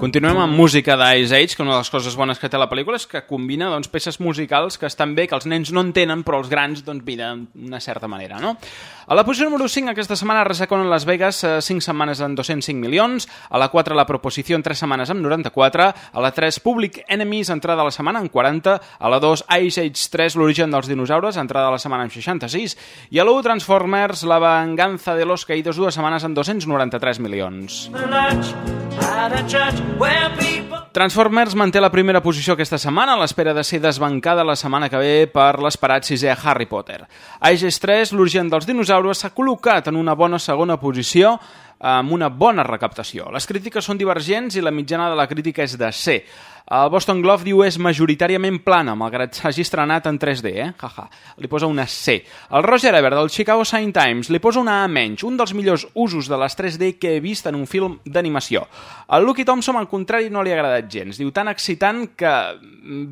Speaker 1: Continuem amb música d'Ice Age, que una de les coses bones que té la pel·lícula és que combina doncs, peces musicals que estan bé, que els nens no entenen, però els grans doncs, miren d'una certa manera. No? A la posició número 5 aquesta setmana Resacon en Las Vegas, eh, 5 setmanes amb 205 milions, a la 4 la proposició en 3 setmanes amb 94, a la 3 Public Enemies, entrada a la setmana amb 40, a la 2 Ice Age 3, l'origen dels dinosaures, entrada a la setmana amb 66, i a l'1 Transformers, la venganza de los caídos, dues setmanes amb 293 milions. Transformers manté la primera posició aquesta setmana a l'espera de ser desbancada la setmana que ve per l'esperat sisè Harry Potter. Ages 3, l'Urgent dels dinosaures, s'ha col·locat en una bona segona posició amb una bona recaptació. Les crítiques són divergents i la mitjana de la crítica és de C. El Boston Globe diu és majoritàriament plana, malgrat s'hagi estrenat en 3D, eh? Jaja. Li posa una C. El Roger Ebert del Chicago Sun Times li posa una A menys, un dels millors usos de les 3D que he vist en un film d'animació. El Lucky Thompson, al contrari, no li ha agradat gens. Diu tan excitant que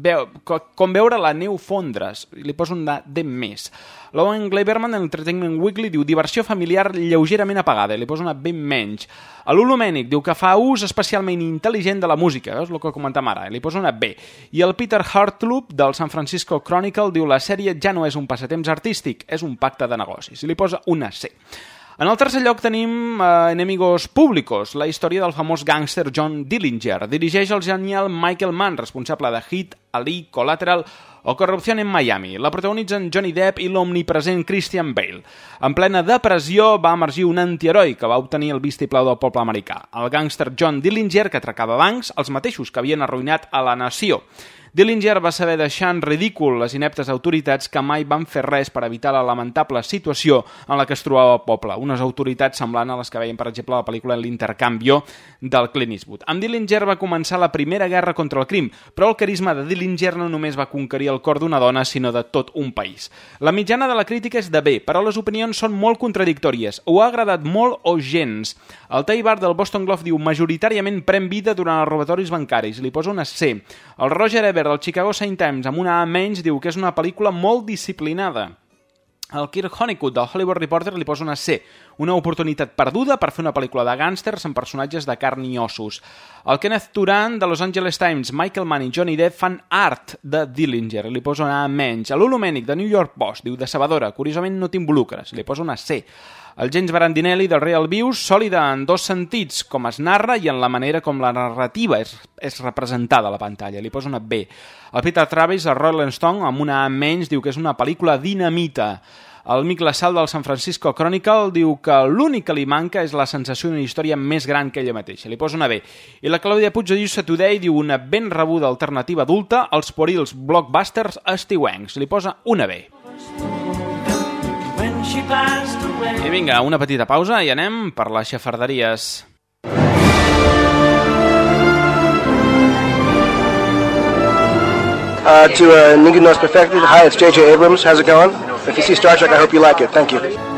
Speaker 1: veu, co- com veure la neu fondre's. Li posa una D més. L'Owen Gleiberman, de l'Entertainment Weekly, diu diversió familiar lleugerament apagada, i li posa una B menys. A l'Ulomènic diu que fa ús especialment intel·ligent de la música, és el que comentàvem ara, i li posa una B. I el Peter Hartloop, del San Francisco Chronicle, diu la sèrie ja no és un passatemps artístic, és un pacte de negocis, i li posa una C. En el tercer lloc tenim eh, Enemigos Públicos, la història del famós gàngster John Dillinger. Dirigeix el genial Michael Mann, responsable de Hit, Ali, Collateral o Corrupció en Miami. La protagonitzen Johnny Depp i l'omnipresent Christian Bale. En plena depressió va emergir un antiheroi que va obtenir el vistiplau del poble americà. El gàngster John Dillinger, que atracava bancs, els mateixos que havien arruïnat a la nació. Dillinger va saber deixar en ridícul les ineptes autoritats que mai van fer res per evitar la lamentable situació en la que es trobava el poble. Unes autoritats semblant a les que veiem, per exemple, a la pel·lícula L'Intercanvio del Clint Eastwood. Amb Dillinger va començar la primera guerra contra el crim, però el carisma de Dillinger no només va conquerir el cor d'una dona, sinó de tot un país. La mitjana de la crítica és de B, però les opinions són molt contradictòries. Ho ha agradat molt o gens. El Tay Bar del Boston Globe diu majoritàriament pren vida durant els robatoris bancaris. Li posa una C. El Roger Ebert del Chicago Sun Times amb una A menys diu que és una pel·lícula molt disciplinada. El Kirk Honeycutt del Hollywood Reporter li posa una C, una oportunitat perduda per fer una pel·lícula de gàngsters amb personatges de carn i ossos. El Kenneth Turan de Los Angeles Times, Michael Mann i Johnny Depp fan art de Dillinger, li posa una A menys. A l'Ulomènic de New York Post diu decebedora, curiosament no t'involucres, li posa una C. El James Brandinelli del Real Views, sòlida en dos sentits, com es narra i en la manera com la narrativa és, és representada a la pantalla. Li posa una B. El Peter Travis, el Rolling Stone, amb una A menys, diu que és una pel·lícula dinamita. El Mick LaSalle del San Francisco Chronicle diu que l'únic que li manca és la sensació d'una història més gran que ella mateixa. Li posa una B. I la Clàudia Puig de USA Today diu una ben rebuda alternativa adulta als porils blockbusters estiuencs. Li posa una B. I vinga, una petita pausa i anem per les xafarderies.
Speaker 13: Uh, to uh, Ninja Knows Perfected, hi, it's J.J. Abrams. How's it going? If you see Star Trek, I hope you like it. Thank you.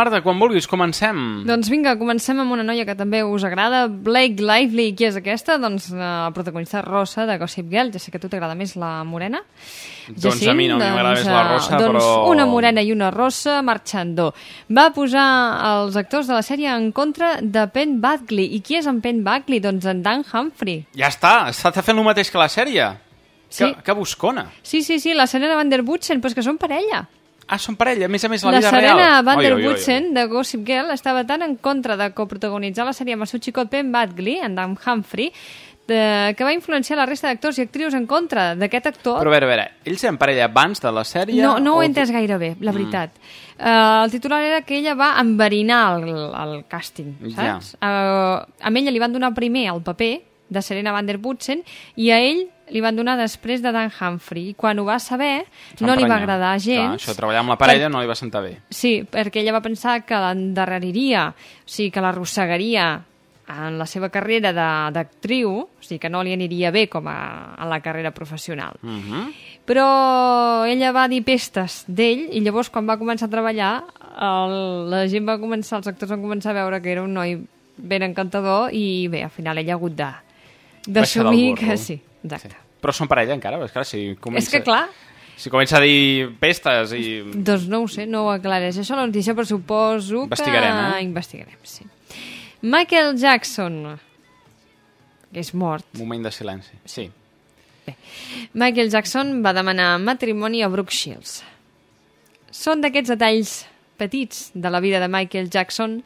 Speaker 1: Marta, quan vulguis, comencem.
Speaker 2: Doncs vinga, comencem amb una noia que també us agrada, Blake Lively. Qui és aquesta? Doncs eh, la protagonista rossa de Gossip Girl. Ja sé que a tu t'agrada més la morena.
Speaker 1: Doncs a mi no, mi m'agrada més la
Speaker 2: eh,
Speaker 1: rossa,
Speaker 2: doncs
Speaker 1: però-
Speaker 2: una morena i una rossa marxando. Va posar els actors de la sèrie en contra de Penn Badgley. I qui és en Penn Badgley? Doncs en Dan Humphrey.
Speaker 1: Ja està, està fent el mateix que la sèrie.
Speaker 2: Sí.
Speaker 1: Que, que buscona.
Speaker 2: Sí, sí, sí, la Serena Van der Woodsen, però és que són parella.
Speaker 1: Ah, són parella, a més a més, la,
Speaker 2: La
Speaker 1: vida
Speaker 2: Serena
Speaker 1: real.
Speaker 2: Van der
Speaker 1: Oi, oi, oi, oi.
Speaker 2: Woodsen, de Gossip Girl, estava tan en contra de coprotagonitzar la sèrie amb el seu xicot Ben Badgley, en Dan Humphrey, de, que va influenciar la resta d'actors i actrius en contra d'aquest actor.
Speaker 1: Però a veure, a veure, ells eren parella abans de la sèrie?
Speaker 2: No, no ho he entès gaire bé, la
Speaker 1: Mm.
Speaker 2: veritat. Uh, el titular era que ella va enverinar el, el càsting,
Speaker 1: Ja.
Speaker 2: saps? Uh, a ella li van donar primer el paper de Serena Van der Woodsen i a ell li van donar després de Dan Humphrey. I quan ho va saber, no li va agradar
Speaker 1: Clar,
Speaker 2: gens.
Speaker 1: això, treballar amb la parella no li va sentar bé.
Speaker 2: Sí, perquè ella va pensar que l'endarreriria, o sigui, que l'arrossegaria en la seva carrera de- d'actriu, o sigui, que no li aniria bé com a, a la carrera professional.
Speaker 1: Mm -hmm.
Speaker 2: Però ella va dir pestes d'ell i llavors quan va començar a treballar el, la gent va començar, els actors van començar a veure que era un noi ben encantador i bé, al final ella ha hagut de d'assumir que sí, exacte.
Speaker 1: Però són parella encara, és clar, si comença...
Speaker 2: És que clar,
Speaker 1: Si comença a dir pestes i...
Speaker 2: doncs no ho sé, no ho aclareix això la notícia, però suposo
Speaker 1: Investigarem,
Speaker 2: que...
Speaker 1: eh?
Speaker 2: Investigarem, sí. Michael Jackson, que és mort,
Speaker 1: Moment de silenci. Sí.
Speaker 2: Michael Jackson va demanar matrimoni a Brooke Shields. Són d'aquests detalls petits de la vida de Michael Jackson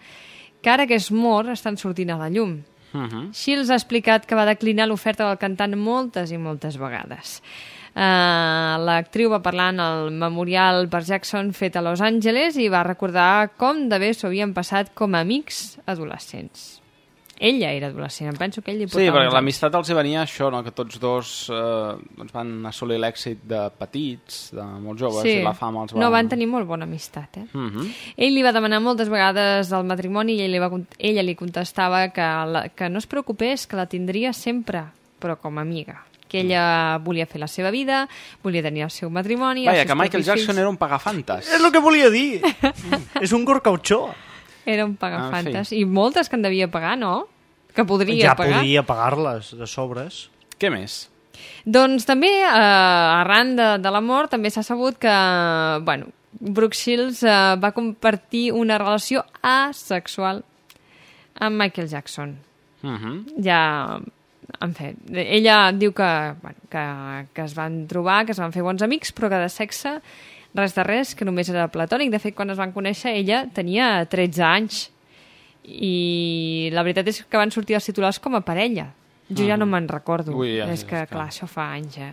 Speaker 2: que ara que és mort estan sortint a la llum.
Speaker 1: Uh -huh.
Speaker 2: Shields ha explicat que va declinar l'oferta del cantant moltes i moltes vegades. Uh, L'actriu va parlar en el memorial per Jackson fet a Los Angeles i va recordar com de bé s'ho havien passat com a amics adolescents. Ella era adolescent, em penso que ell hi
Speaker 1: Sí,
Speaker 2: portava
Speaker 1: perquè
Speaker 2: uns anys.
Speaker 1: l'amistat els hi venia això, no? que tots dos eh, doncs van assolir l'èxit de petits, de molt joves, i la fama els va...
Speaker 2: No, van tenir molt bona amistat, eh?
Speaker 1: Uh -huh.
Speaker 2: Ell li va demanar moltes vegades el matrimoni i ell li va, ella li contestava que, la, que no es preocupés, que la tindria sempre, però com a amiga. Que ella volia fer la seva vida, volia tenir el seu matrimoni...
Speaker 1: Vaja, que Michael Jackson
Speaker 2: fills.
Speaker 1: era un pagafantes.
Speaker 3: És el que volia dir. (laughs) és un gorcautxó.
Speaker 2: Era un pagafantes. I moltes que en devia pagar, no? Que podria
Speaker 3: ja
Speaker 2: pagar.
Speaker 3: podria pagar-les de sobres.
Speaker 1: Què més?
Speaker 2: Doncs també, eh, arran de, de la mort, també s'ha sabut que, bueno, Brooke Shields eh, va compartir una relació asexual amb Michael Jackson.
Speaker 1: Uh -huh.
Speaker 2: Ja, en fi, ella diu que, bueno, que, que es van trobar, que es van fer bons amics, però que de sexe res de res, que només era platònic. De fet, quan es van conèixer, ella tenia 13 anys i la veritat és que van sortir els titulars com a parella. Jo ja no me'n recordo.
Speaker 1: Ui, ja,
Speaker 2: és que,
Speaker 1: és
Speaker 2: clar, això fa anys, eh?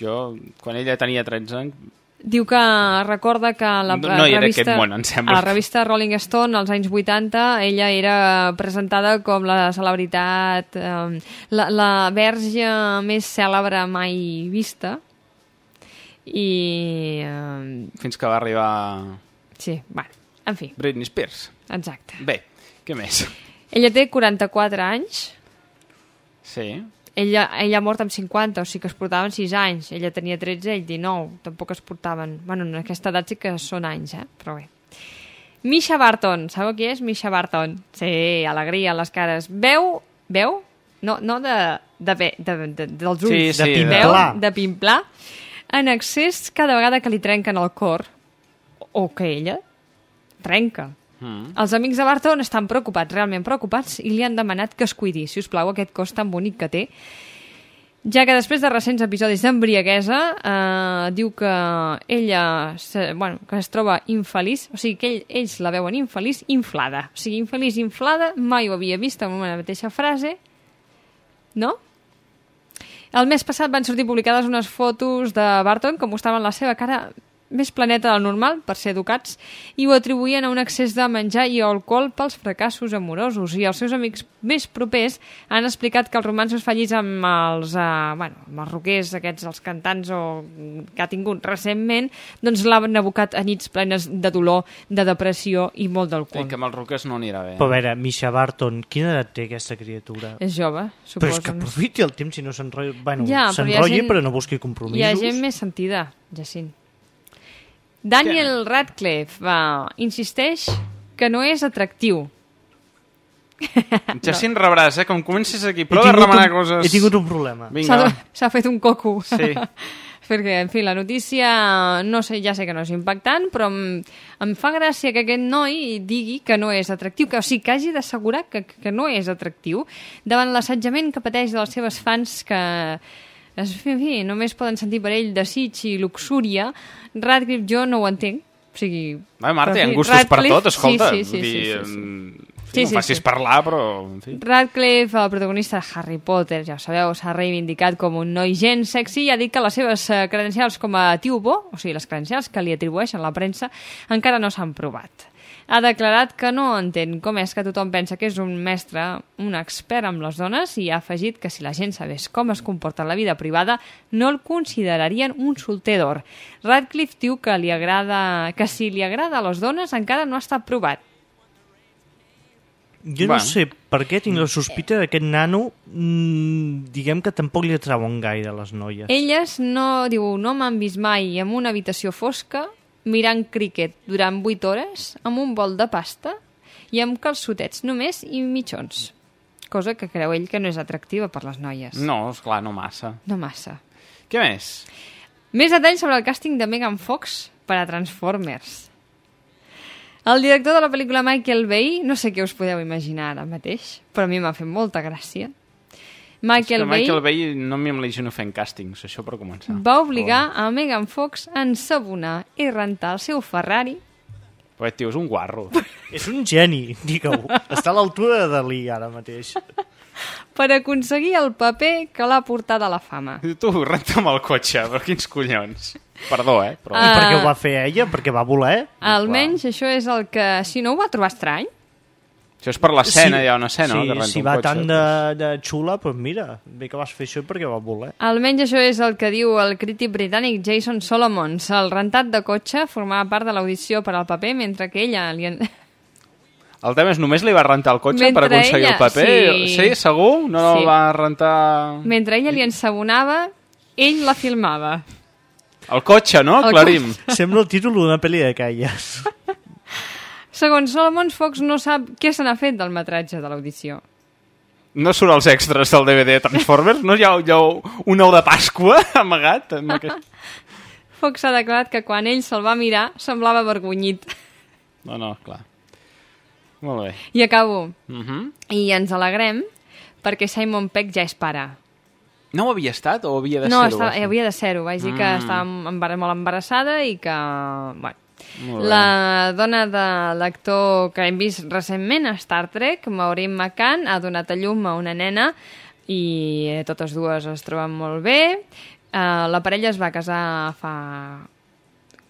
Speaker 1: Jo, quan ella tenia 13 anys,
Speaker 2: Diu que recorda que la,
Speaker 1: No- no
Speaker 2: revista,
Speaker 1: món,
Speaker 2: a la revista Rolling Stone, als anys 80, ella era presentada com la celebritat, eh, la, la verge més cèlebre mai vista. I... Eh,
Speaker 1: fins que va arribar
Speaker 2: sí, bueno, en fi,
Speaker 1: Britney Spears.
Speaker 2: exacte.
Speaker 1: Bé, què més?
Speaker 2: Ella té 44 anys,
Speaker 1: Sí.
Speaker 2: ella, ella ha mort amb 50, o sigui que es portaven 6 anys. Ella tenia 13, ell 19. Tampoc es portaven... Bueno, en aquesta edat sí que són anys, eh? Però bé. Misha Barton. Sabeu qui és Misha Barton? Sí, alegria a les cares. Veu... Veu? No, no de, de, de, de, de dels ulls.
Speaker 1: Sí, sí,
Speaker 2: de
Speaker 1: de-
Speaker 3: Pimplar.
Speaker 2: de pimplar. En excés cada vegada que li trenquen el cor. O que ella trenca.
Speaker 1: Mm.
Speaker 2: Els amics de Barton estan preocupats, realment preocupats, i li han demanat que es cuidi, si us plau, aquest cos tan bonic que té. Ja que després de recents episodis d'embriaguesa, eh, diu que ella se, bueno, que es troba infeliç, o sigui, que ell, ells la veuen infeliç, inflada. O sigui, infeliç, inflada, mai ho havia vist en una mateixa frase, no? El mes passat van sortir publicades unes fotos de Barton com mostraven la seva cara més planeta del normal, per ser educats, i ho atribuïen a un excés de menjar i alcohol pels fracassos amorosos. I els seus amics més propers han explicat que els romansos fallits amb els, uh, bueno, amb els roquers aquests, els cantants o, que ha tingut recentment, doncs l'han abocat a nits plenes de dolor, de depressió i molt
Speaker 1: I
Speaker 2: d'alcohol.
Speaker 1: que amb els roquers no anirà bé.
Speaker 3: Però a veure, Misha Barton, quina edat té aquesta criatura?
Speaker 2: És jove,
Speaker 3: Però
Speaker 2: suposo.
Speaker 3: és que aprofiti el temps si no s'enrotlla... Bueno,
Speaker 2: Ja, però
Speaker 3: s'enrotlli
Speaker 2: gent-
Speaker 3: però no busqui compromisos.
Speaker 2: Hi ha gent més sentida, Jacint. Daniel Radcliffe va, insisteix que no és atractiu.
Speaker 1: Jacint rebràs, eh? Com comencis aquí, prou de remenar
Speaker 3: un-
Speaker 1: coses...
Speaker 3: He tingut un problema.
Speaker 2: S'ha fet un coco.
Speaker 1: Sí. (laughs)
Speaker 2: Perquè, en fi, la notícia, no sé, ja sé que no és impactant, però em, em fa gràcia que aquest noi digui que no és atractiu, que, o sigui, que hagi d'assegurar que, que no és atractiu davant l'assetjament que pateix de les seves fans que en fi, només poden sentir per ell desig i luxúria. Radcliffe jo no ho entenc. O sigui...
Speaker 1: Va, Marta, hi ha gustos per
Speaker 2: Radcliffe-
Speaker 1: tot, escolta.
Speaker 2: Sí, sí, sí,
Speaker 1: dir,
Speaker 2: sí, sí, sí.
Speaker 1: em,
Speaker 2: Sí,
Speaker 1: no
Speaker 2: sí,
Speaker 1: facis
Speaker 2: sí.
Speaker 1: parlar, però... En fi.
Speaker 2: Radcliffe, el protagonista de Harry Potter, ja ho sabeu, s'ha reivindicat com un noi gens sexy i ha dit que les seves eh, credencials com a tio bo, o sigui, les credencials que li atribueixen la premsa, encara no s'han provat. Ha declarat que no entén com és que tothom pensa que és un mestre, un expert amb les dones i ha afegit que si la gent sabés com es comporta en la vida privada no el considerarien un solter d'or. Radcliffe diu que, li agrada, que si li agrada a les dones encara no ha estat provat.
Speaker 3: Jo no
Speaker 1: Bueno.
Speaker 3: sé per què tinc la sospita que aquest nano, mmm, diguem que tampoc li atrauen gaire les noies.
Speaker 2: Elles no, diu, no m'han vist mai en una habitació fosca mirant cricket durant 8 hores amb un bol de pasta i amb calçotets només i mitjons. cosa que creu ell que no és atractiva per les noies.
Speaker 1: No, esclar, no massa.
Speaker 2: No massa.
Speaker 1: Què més?
Speaker 2: Més detalls sobre el càsting de Megan Fox per a Transformers. El director de la pel·lícula Michael Bay, no sé què us podeu imaginar ara mateix, però a mi m'ha fet molta gràcia. Michael Bay
Speaker 1: Michael Bay no m'imagino fent càstings, això per començar.
Speaker 2: va obligar a Megan Fox a ensabonar i rentar el seu Ferrari
Speaker 1: Però tio és un guarro. (laughs)
Speaker 3: És un geni, digue-ho. Està a l'altura de Dalí ara mateix. (laughs)
Speaker 2: per aconseguir el paper que l'ha portat a la fama.
Speaker 1: I tu, renta'm el cotxe, però quins collons. Perdó, eh? Però...
Speaker 3: I per què
Speaker 2: Ah.
Speaker 3: ho va fer ella? Perquè va voler?
Speaker 2: Almenys això és el que, si no ho va trobar estrany,
Speaker 1: Això és per l'escena, hi ha una escena,
Speaker 3: sí,
Speaker 1: no? Que
Speaker 3: si
Speaker 1: un
Speaker 3: va
Speaker 1: cotxe.
Speaker 3: tan de, de xula, doncs mira, bé que vas fer això perquè va voler.
Speaker 2: Almenys això és el que diu el crític britànic Jason Solomons. El rentat de cotxe formava part de l'audició per al paper, mentre que ella li... En... (laughs)
Speaker 1: El tema és només li va rentar el cotxe per
Speaker 2: Mentre
Speaker 1: aconseguir
Speaker 2: ella-
Speaker 1: el paper?
Speaker 2: sí.
Speaker 1: sí segur? No
Speaker 2: Sí.
Speaker 1: el va rentar...
Speaker 2: mentre ella li ensabonava, ell la filmava.
Speaker 1: El cotxe, no?
Speaker 2: El
Speaker 1: Aclarim.
Speaker 3: Sembla el títol d'una pel·li d'aquelles. (laughs)
Speaker 2: Segons Solomons, Fox no sap què se n'ha fet del metratge de l'audició.
Speaker 1: No surt als extras del DVD Transformers? No hi ha, hi ha un ou de Pasqua (laughs) amagat? En aquest... (laughs)
Speaker 2: Fox ha declarat que quan ell se'l va mirar semblava avergonyit.
Speaker 1: No, no, clar. Molt bé.
Speaker 2: I acabo.
Speaker 1: Uh -huh.
Speaker 2: I ens alegrem perquè Simon Peck ja és pare.
Speaker 1: No ho havia estat o havia de
Speaker 2: no,
Speaker 1: ser-ho?
Speaker 2: està,
Speaker 1: això?
Speaker 2: havia de ser-ho. Vaig dir que
Speaker 1: Mm.
Speaker 2: estava embar molt embarassada i que... Bueno. La dona de l'actor que hem vist recentment a Star Trek, Maureen McCann, ha donat a llum a una nena i eh, totes dues es troben molt bé. Uh, la parella es va casar fa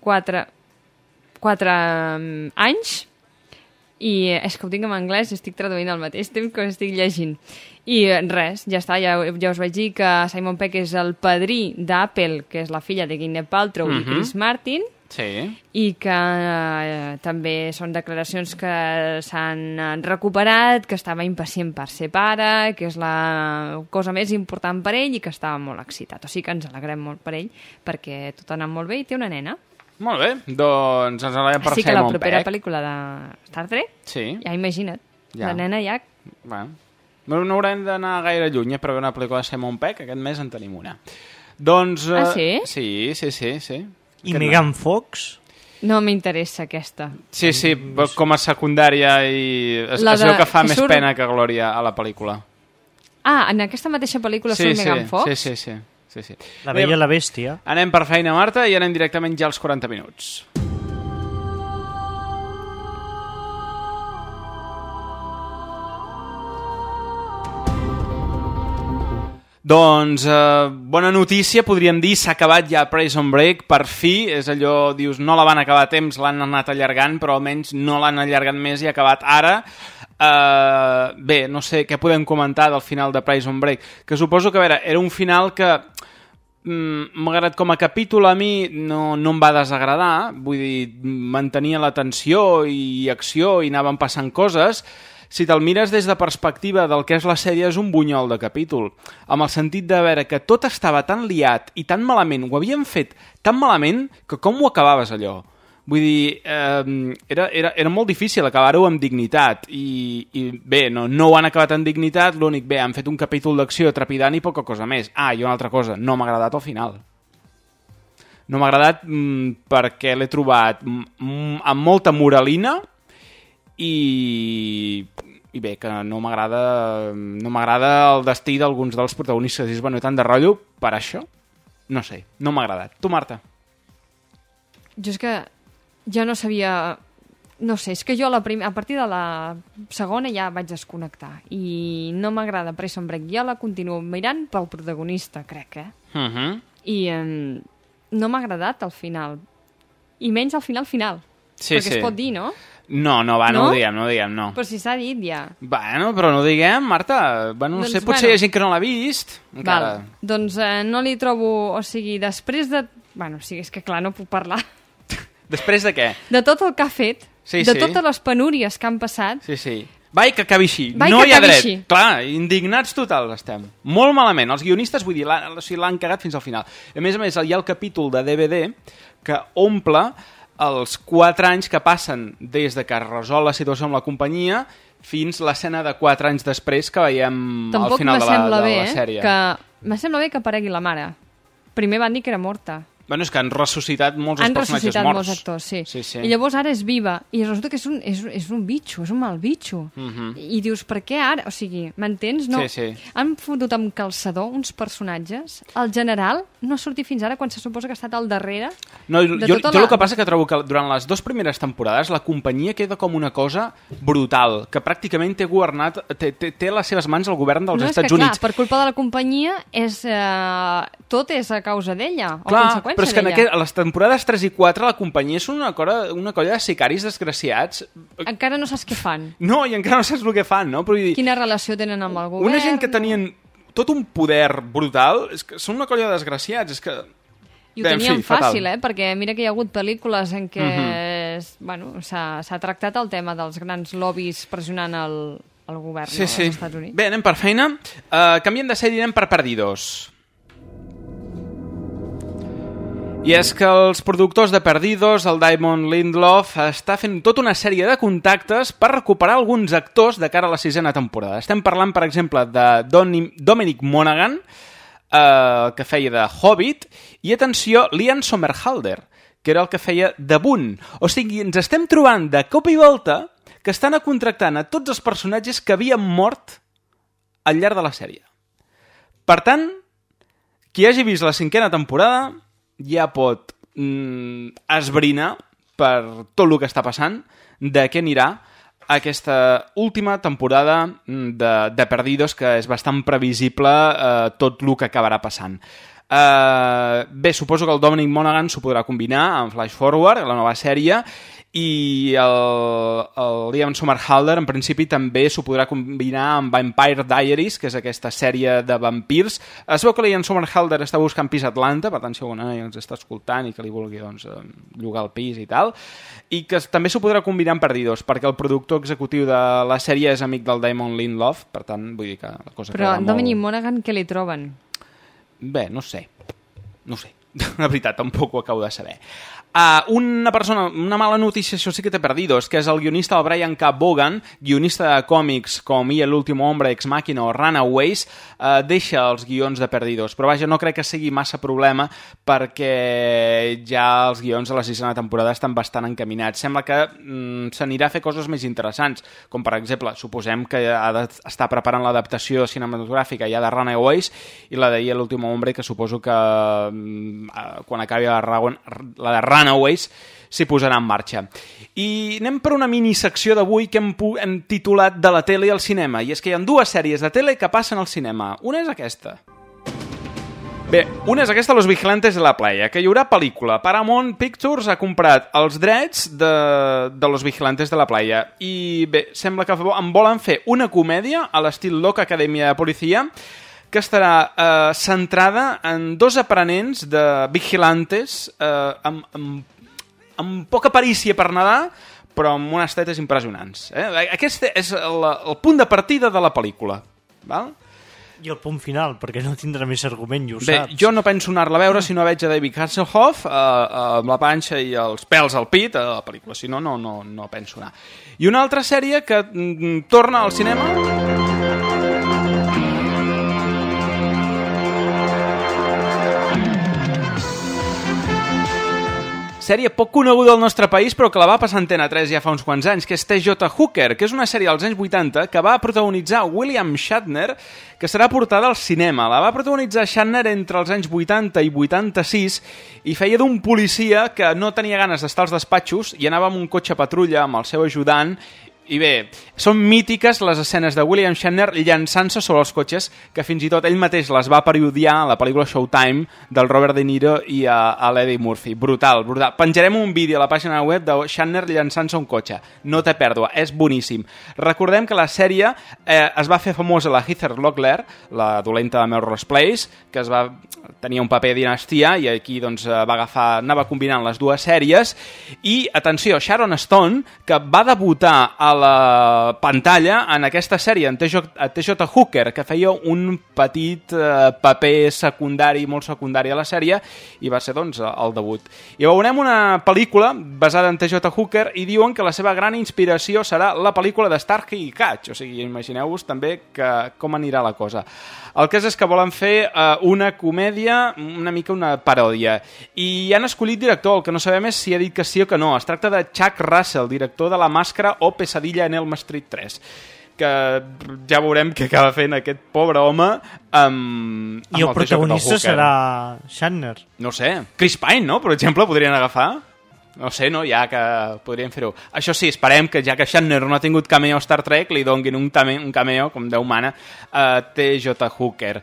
Speaker 2: quatre, quatre um, anys i és que ho tinc en anglès i estic traduint al mateix temps que estic llegint. I res, ja està, ja, ja us vaig dir que Simon Peck és el padrí d'Apple, que és la filla de Gwyneth Paltrow
Speaker 1: Mhm.
Speaker 2: i Chris Martin,
Speaker 1: Sí.
Speaker 2: i que eh, també són declaracions que s'han eh, recuperat, que estava impacient per ser pare, que és la cosa més important per ell i que estava molt excitat. O sigui que ens alegrem molt per ell, perquè tot ha anat molt bé i té una nena.
Speaker 1: Molt bé, doncs ens alegrem per
Speaker 2: Així que la propera
Speaker 1: Peck.
Speaker 2: pel·lícula de Star Trek,
Speaker 1: Sí.
Speaker 2: ja imagina't,
Speaker 1: Ja.
Speaker 2: la nena ja...
Speaker 1: Bueno, no, haurem d'anar gaire lluny eh, per veure una pel·lícula de Simon Peck. Aquest mes en tenim una. Doncs... eh,
Speaker 2: Ah, sí?
Speaker 1: Sí, sí, sí. sí.
Speaker 3: I Megan Fox?
Speaker 2: No m'interessa aquesta.
Speaker 1: Sí, sí, com a secundària i es,
Speaker 2: La
Speaker 1: es
Speaker 2: de-
Speaker 1: veu que fa més
Speaker 2: surt-
Speaker 1: pena que glòria a la pel·lícula.
Speaker 2: Ah, en aquesta mateixa pel·lícula
Speaker 1: sí,
Speaker 2: surt
Speaker 1: sí,
Speaker 2: Megan Fox?
Speaker 1: Sí, sí, sí. sí, sí.
Speaker 3: La Bella i la Bèstia.
Speaker 1: Anem per feina, Marta, i anem directament ja als 40 minuts. Doncs, eh, bona notícia, podríem dir, s'ha acabat ja Prison Break, per fi, és allò, dius, no la van acabar a temps, l'han anat allargant, però almenys no l'han allargat més i ha acabat ara. Eh, bé, no sé què podem comentar del final de Prison Break, que suposo que, a veure, era un final que mm, malgrat com a capítol a mi no, no em va desagradar, vull dir, mantenia la tensió i acció i anaven passant coses, si te'l mires des de perspectiva del que és la sèrie és un bunyol de capítol, amb el sentit de veure que tot estava tan liat i tan malament, ho havien fet tan malament que com ho acabaves allò? Vull dir, eh, era, era, era molt difícil acabar-ho amb dignitat i, i bé, no, no ho han acabat amb dignitat, l'únic, bé, han fet un capítol d'acció trepidant i poca cosa més. Ah, i una altra cosa, no m'ha agradat el final. No m'ha agradat mm, perquè l'he trobat mm, amb molta moralina i, i bé, que no m'agrada no m'agrada el destí d'alguns dels protagonistes. Dius, bueno, tant de rotllo per això? No sé, no m'ha agradat. Tu, Marta?
Speaker 2: Jo és que ja no sabia... No sé, és que jo a, la prim... a partir de la segona ja vaig desconnectar i no m'agrada Prison Break. Ja la continuo mirant pel protagonista, crec, eh?
Speaker 1: Uh -huh.
Speaker 2: I eh, no m'ha agradat al final. I menys al final final.
Speaker 1: Sí,
Speaker 2: Perquè
Speaker 1: sí.
Speaker 2: es pot dir, no?
Speaker 1: No, no, va, no,
Speaker 2: No?
Speaker 1: ho diguem, no ho diguem, no.
Speaker 2: Però si s'ha dit ja.
Speaker 1: Bueno, però no ho diguem, Marta. Bueno, no
Speaker 2: Doncs,
Speaker 1: sé, potser
Speaker 2: bueno.
Speaker 1: hi ha gent que no l'ha vist. Encara.
Speaker 2: Val. Doncs eh, no li trobo... O sigui, després de... Bueno, o sigui, és que clar, no puc parlar. (laughs)
Speaker 1: Després de què?
Speaker 2: De tot el que ha fet,
Speaker 1: Sí,
Speaker 2: de
Speaker 1: sí.
Speaker 2: totes les penúries que han passat,
Speaker 1: Sí, sí. Vai, que acabi així.
Speaker 2: Vai,
Speaker 1: no hi ha dret.
Speaker 2: així.
Speaker 1: Clar, indignats totals estem. Molt malament. Els guionistes, vull dir, l'han o sigui, l'han cagat fins al final. A més a més, hi ha el capítol de DVD que omple els 4 anys que passen des de que es resol la situació amb la companyia fins l'escena de 4 anys després que veiem al
Speaker 2: Tampoc
Speaker 1: final de la, de
Speaker 2: bé,
Speaker 1: la
Speaker 2: eh?
Speaker 1: sèrie.
Speaker 2: Que m'assembla bé que aparegui la mare. Primer van dir que era morta.
Speaker 1: Bueno, és que han ressuscitat molts
Speaker 2: Han
Speaker 1: personatges
Speaker 2: ressuscitat
Speaker 1: morts.
Speaker 2: molts actors, sí.
Speaker 1: sí, sí.
Speaker 2: I llavors ara és viva. I resulta que és un, és, és un bitxo, és un mal bitxo.
Speaker 1: Mhm.
Speaker 2: I dius, per què ara? O sigui, m'entens? No.
Speaker 1: Sí, sí.
Speaker 2: Han fotut amb calçador uns personatges. El general no ha sortit fins ara quan se suposa que ha estat al darrere.
Speaker 1: No, jo, jo,
Speaker 2: tota
Speaker 1: jo
Speaker 2: la-
Speaker 1: el que passa que trobo que durant les dues primeres temporades la companyia queda com una cosa brutal, que pràcticament té governat, té, té, té les seves mans el govern dels
Speaker 2: no,
Speaker 1: Estats
Speaker 2: que,
Speaker 1: Units.
Speaker 2: clar, per culpa de la companyia és, eh, tot és a causa d'ella, o
Speaker 1: Clar,
Speaker 2: conseqüència
Speaker 1: però és que en aquest, a les temporades 3 i 4 la companyia és una, cora, una colla de sicaris desgraciats.
Speaker 2: Encara no saps què fan.
Speaker 1: No, i encara no saps el que fan, no? Però dir,
Speaker 2: Quina relació tenen amb el govern.
Speaker 1: una gent que tenien tot un poder brutal, és que són una colla de desgraciats, és que...
Speaker 2: I ho
Speaker 1: Bé,
Speaker 2: tenien
Speaker 1: fi, fatal.
Speaker 2: fàcil, eh? Perquè mira que hi ha hagut pel·lícules en què
Speaker 1: Mhm.
Speaker 2: es- bueno, s'ha tractat el tema dels grans lobbies pressionant el, el govern
Speaker 1: Sí,
Speaker 2: dels
Speaker 1: sí.
Speaker 2: Estats Units.
Speaker 1: Bé, anem per feina. Uh, canviem de sèrie anem per Perdidos. I és que els productors de Perdidos, el Diamond Lindlof, està fent tota una sèrie de contactes per recuperar alguns actors de cara a la sisena temporada. Estem parlant, per exemple, de Doni- Dominic Monaghan, eh, que feia de Hobbit, i atenció, Liam Somerhalder, que era el que feia de Boone. O sigui, ens estem trobant de cop i volta que estan contractant a tots els personatges que havien mort al llarg de la sèrie. Per tant, qui hagi vist la cinquena temporada ja pot mm, esbrinar per tot el que està passant de què anirà aquesta última temporada mm, de, de Perdidos, que és bastant previsible eh, tot el que acabarà passant. Uh, bé, suposo que el Dominic Monaghan s'ho podrà combinar amb Flash Forward, la nova sèrie, i el, el Liam Somerhalder en principi també s'ho podrà combinar amb Vampire Diaries, que és aquesta sèrie de vampirs. Es veu que Liam Somerhalder està buscant pis a Atlanta, per tant si algú noia ens està escoltant i que li vulgui doncs, eh, llogar el pis i tal, i que també s'ho podrà combinar amb Perdidos, perquè el productor executiu de la sèrie és amic del Damon Lindelof, per tant vull dir que la cosa
Speaker 2: Però
Speaker 1: quedarà molt...
Speaker 2: Dominic Monaghan, què li troben?
Speaker 1: Bé, no sé. No sé. (laughs) La veritat, tampoc ho acabo de saber. Uh, una persona, una mala notícia, això sí que té perdidos, que és el guionista el Brian K. Vaughan, guionista de còmics com I l'último hombre, Ex Machina o Runaways, uh, deixa els guions de perdidos. Però vaja, no crec que sigui massa problema perquè ja els guions de la sisena temporada estan bastant encaminats. Sembla que mm, s'anirà a fer coses més interessants, com per exemple, suposem que ha d'estar preparant l'adaptació cinematogràfica ja de Runaways i la de I l'último hombre, que suposo que mm, quan acabi la, la de Runaways s'hi posarà en marxa. I anem per una minissecció d'avui que hem, hem titulat de la tele al cinema, i és que hi ha dues sèries de tele que passen al cinema. Una és aquesta. Bé, una és aquesta Los Vigilantes de la Playa, que hi haurà pel·lícula. Paramount Pictures ha comprat els drets de, de Los Vigilantes de la Playa i bé, sembla que en volen fer una comèdia a l'estil Loca Acadèmia de Policia que estarà eh, centrada en dos aprenents de vigilantes eh, amb, amb, amb poca perícia per nedar, però amb unes tetes impressionants. Eh? Aquest és el, el punt de partida de la pel·lícula. Val?
Speaker 3: I el punt final, perquè no tindrà més argument, i ho
Speaker 1: Bé,
Speaker 3: saps.
Speaker 1: jo no penso anar-la a veure si no veig a David Hasselhoff eh, eh, amb la panxa i els pèls al pit a la pel·lícula, si no, no, no, no penso anar. I una altra sèrie que mm, torna al cinema... Sèrie poc coneguda al nostre país, però que la va passar a Antena 3 ja fa uns quants anys, que és T.J. Hooker, que és una sèrie dels anys 80 que va protagonitzar William Shatner, que serà portada al cinema. La va protagonitzar Shatner entre els anys 80 i 86 i feia d'un policia que no tenia ganes d'estar als despatxos i anava amb un cotxe patrulla amb el seu ajudant i bé, són mítiques les escenes de William Shatner llançant-se sobre els cotxes, que fins i tot ell mateix les va parodiar a la pel·lícula Showtime del Robert De Niro i a, a l'Eddie Murphy. Brutal, brutal. Penjarem un vídeo a la pàgina web de Shatner llançant-se un cotxe. No té pèrdua, és boníssim. Recordem que la sèrie eh, es va fer famosa la Heather Locklear, la dolenta de Melrose Place, que es va tenia un paper dinastia i aquí doncs, eh, va agafar, anava combinant les dues sèries i, atenció, Sharon Stone, que va debutar a la pantalla en aquesta sèrie, en TJ, Hooker, que feia un petit eh, paper secundari, molt secundari a la sèrie, i va ser, doncs, el debut. I veurem una pel·lícula basada en TJ Hooker i diuen que la seva gran inspiració serà la pel·lícula de Starsky i Catch, o sigui, imagineu-vos també que, com anirà la cosa. El cas és que volen fer eh, una comèdia, una mica una paròdia, i han escollit director, el que no sabem és si ha dit que sí o que no. Es tracta de Chuck Russell, director de La Màscara o Pesadilla en Elm Street 3 que ja veurem què acaba fent aquest pobre home amb, amb
Speaker 3: I el
Speaker 1: TJ
Speaker 3: protagonista serà Shatner.
Speaker 1: No sé, Chris Pine, no? Per exemple, podrien agafar. No sé, no? Ja que podríem fer-ho. Això sí, esperem que ja que Shatner no ha tingut cameo a Star Trek, li donguin un, tame, un cameo, com Déu mana, a TJ Hooker.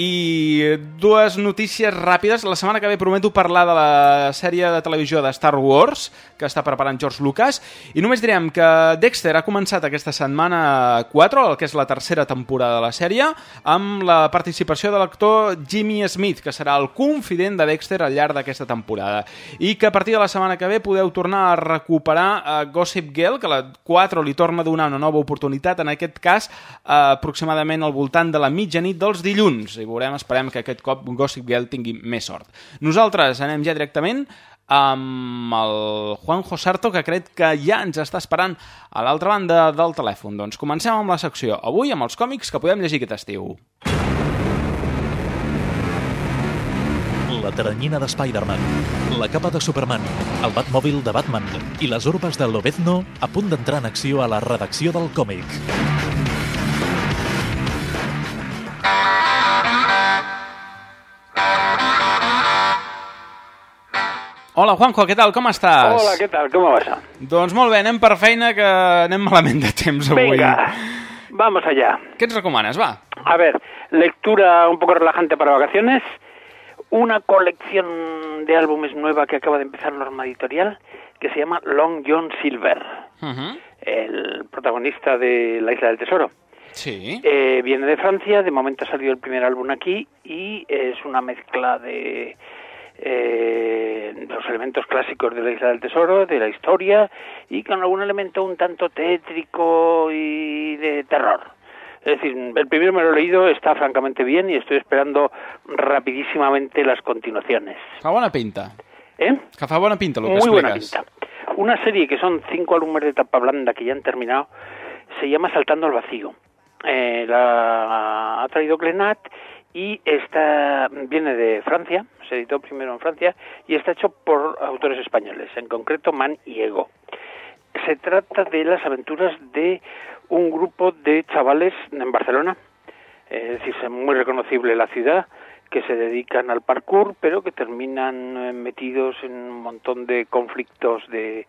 Speaker 1: I dues notícies ràpides. La setmana que ve prometo parlar de la sèrie de televisió de Star Wars, que està preparant George Lucas, i només direm que Dexter ha començat aquesta setmana 4, el que és la tercera temporada de la sèrie, amb la participació de l'actor Jimmy Smith, que serà el confident de Dexter al llarg d'aquesta temporada. I que a partir de la setmana que ve podeu tornar a recuperar uh, Gossip Girl, que la 4 li torna a donar una nova oportunitat, en aquest cas uh, aproximadament al voltant de la mitjanit dels dilluns. I veurem, esperem que aquest cop Gossip Girl tingui més sort. Nosaltres anem ja directament amb el Juanjo Sarto, que crec que ja ens està esperant a l'altra banda del telèfon. Doncs comencem amb la secció. Avui amb els còmics que podem llegir aquest estiu.
Speaker 4: La teranyina de Spider-Man, la capa de Superman, el Batmòbil de Batman i les urbes de Lobezno a punt d'entrar en acció a la redacció del còmic.
Speaker 1: Hola, Juanjo, què tal? Com estàs?
Speaker 14: Hola, ¿qué tal? ¿Cómo vas?
Speaker 1: Doncs molt bé, anem per feina, que anem malament de temps avui.
Speaker 14: Venga, vamos allá.
Speaker 1: Què ens recomanes, va?
Speaker 14: A ver, lectura un poco relajante para vacaciones. Una colección de álbumes nueva que acaba de empezar Norma Editorial, que se llama Long John Silver, el protagonista de La Isla del Tesoro.
Speaker 1: Sí.
Speaker 14: Eh, viene de Francia, de momento ha salido el primer álbum aquí y es una mezcla de eh, los elementos clásicos de la Isla del Tesoro, de la historia y con algún elemento un tanto tétrico y de terror. Es decir, el primero me lo he leído, está francamente bien y estoy esperando rapidísimamente las continuaciones.
Speaker 1: Fa bona pinta.
Speaker 14: ¿Eh?
Speaker 1: Fa bona pinta, el que
Speaker 14: Muy buena pinta. Una serie que son cinco álbumes de tapa blanda que ya han terminado, se llama Saltando al Vacío. Eh, la ha traído Glenat y está, viene de Francia, se editó primero en Francia y está hecho por autores españoles, en concreto Man y Ego. Se trata de las aventuras de un grupo de chavales en Barcelona, es decir, es muy reconocible la ciudad, que se dedican al parkour, pero que terminan eh, metidos en un montón de conflictos de,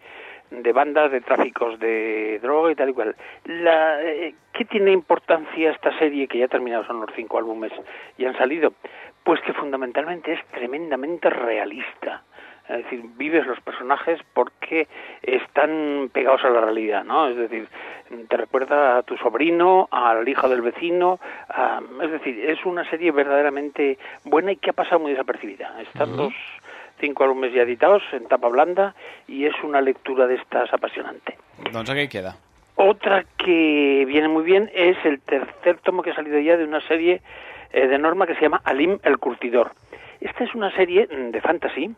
Speaker 14: de bandas, de tráficos de droga y tal y cual. La, eh, ¿Qué tiene importancia esta serie que ya ha terminado, son los cinco álbumes y han salido? Pues que fundamentalmente es tremendamente realista. Es decir, vives los personajes porque están pegados a la realidad, ¿no? Es decir, te recuerda a tu sobrino, al hijo del vecino, a- es decir, es una serie verdaderamente buena y que ha pasado muy desapercibida. Están los cinco álbumes ya editados en tapa blanda y es una lectura de estas apasionante.
Speaker 1: Doncs aquí queda.
Speaker 14: Otra que viene muy bien es el tercer tomo que ha salido ya de una serie eh, de Norma que se llama Alim el Curtidor. Esta es una serie de fantasy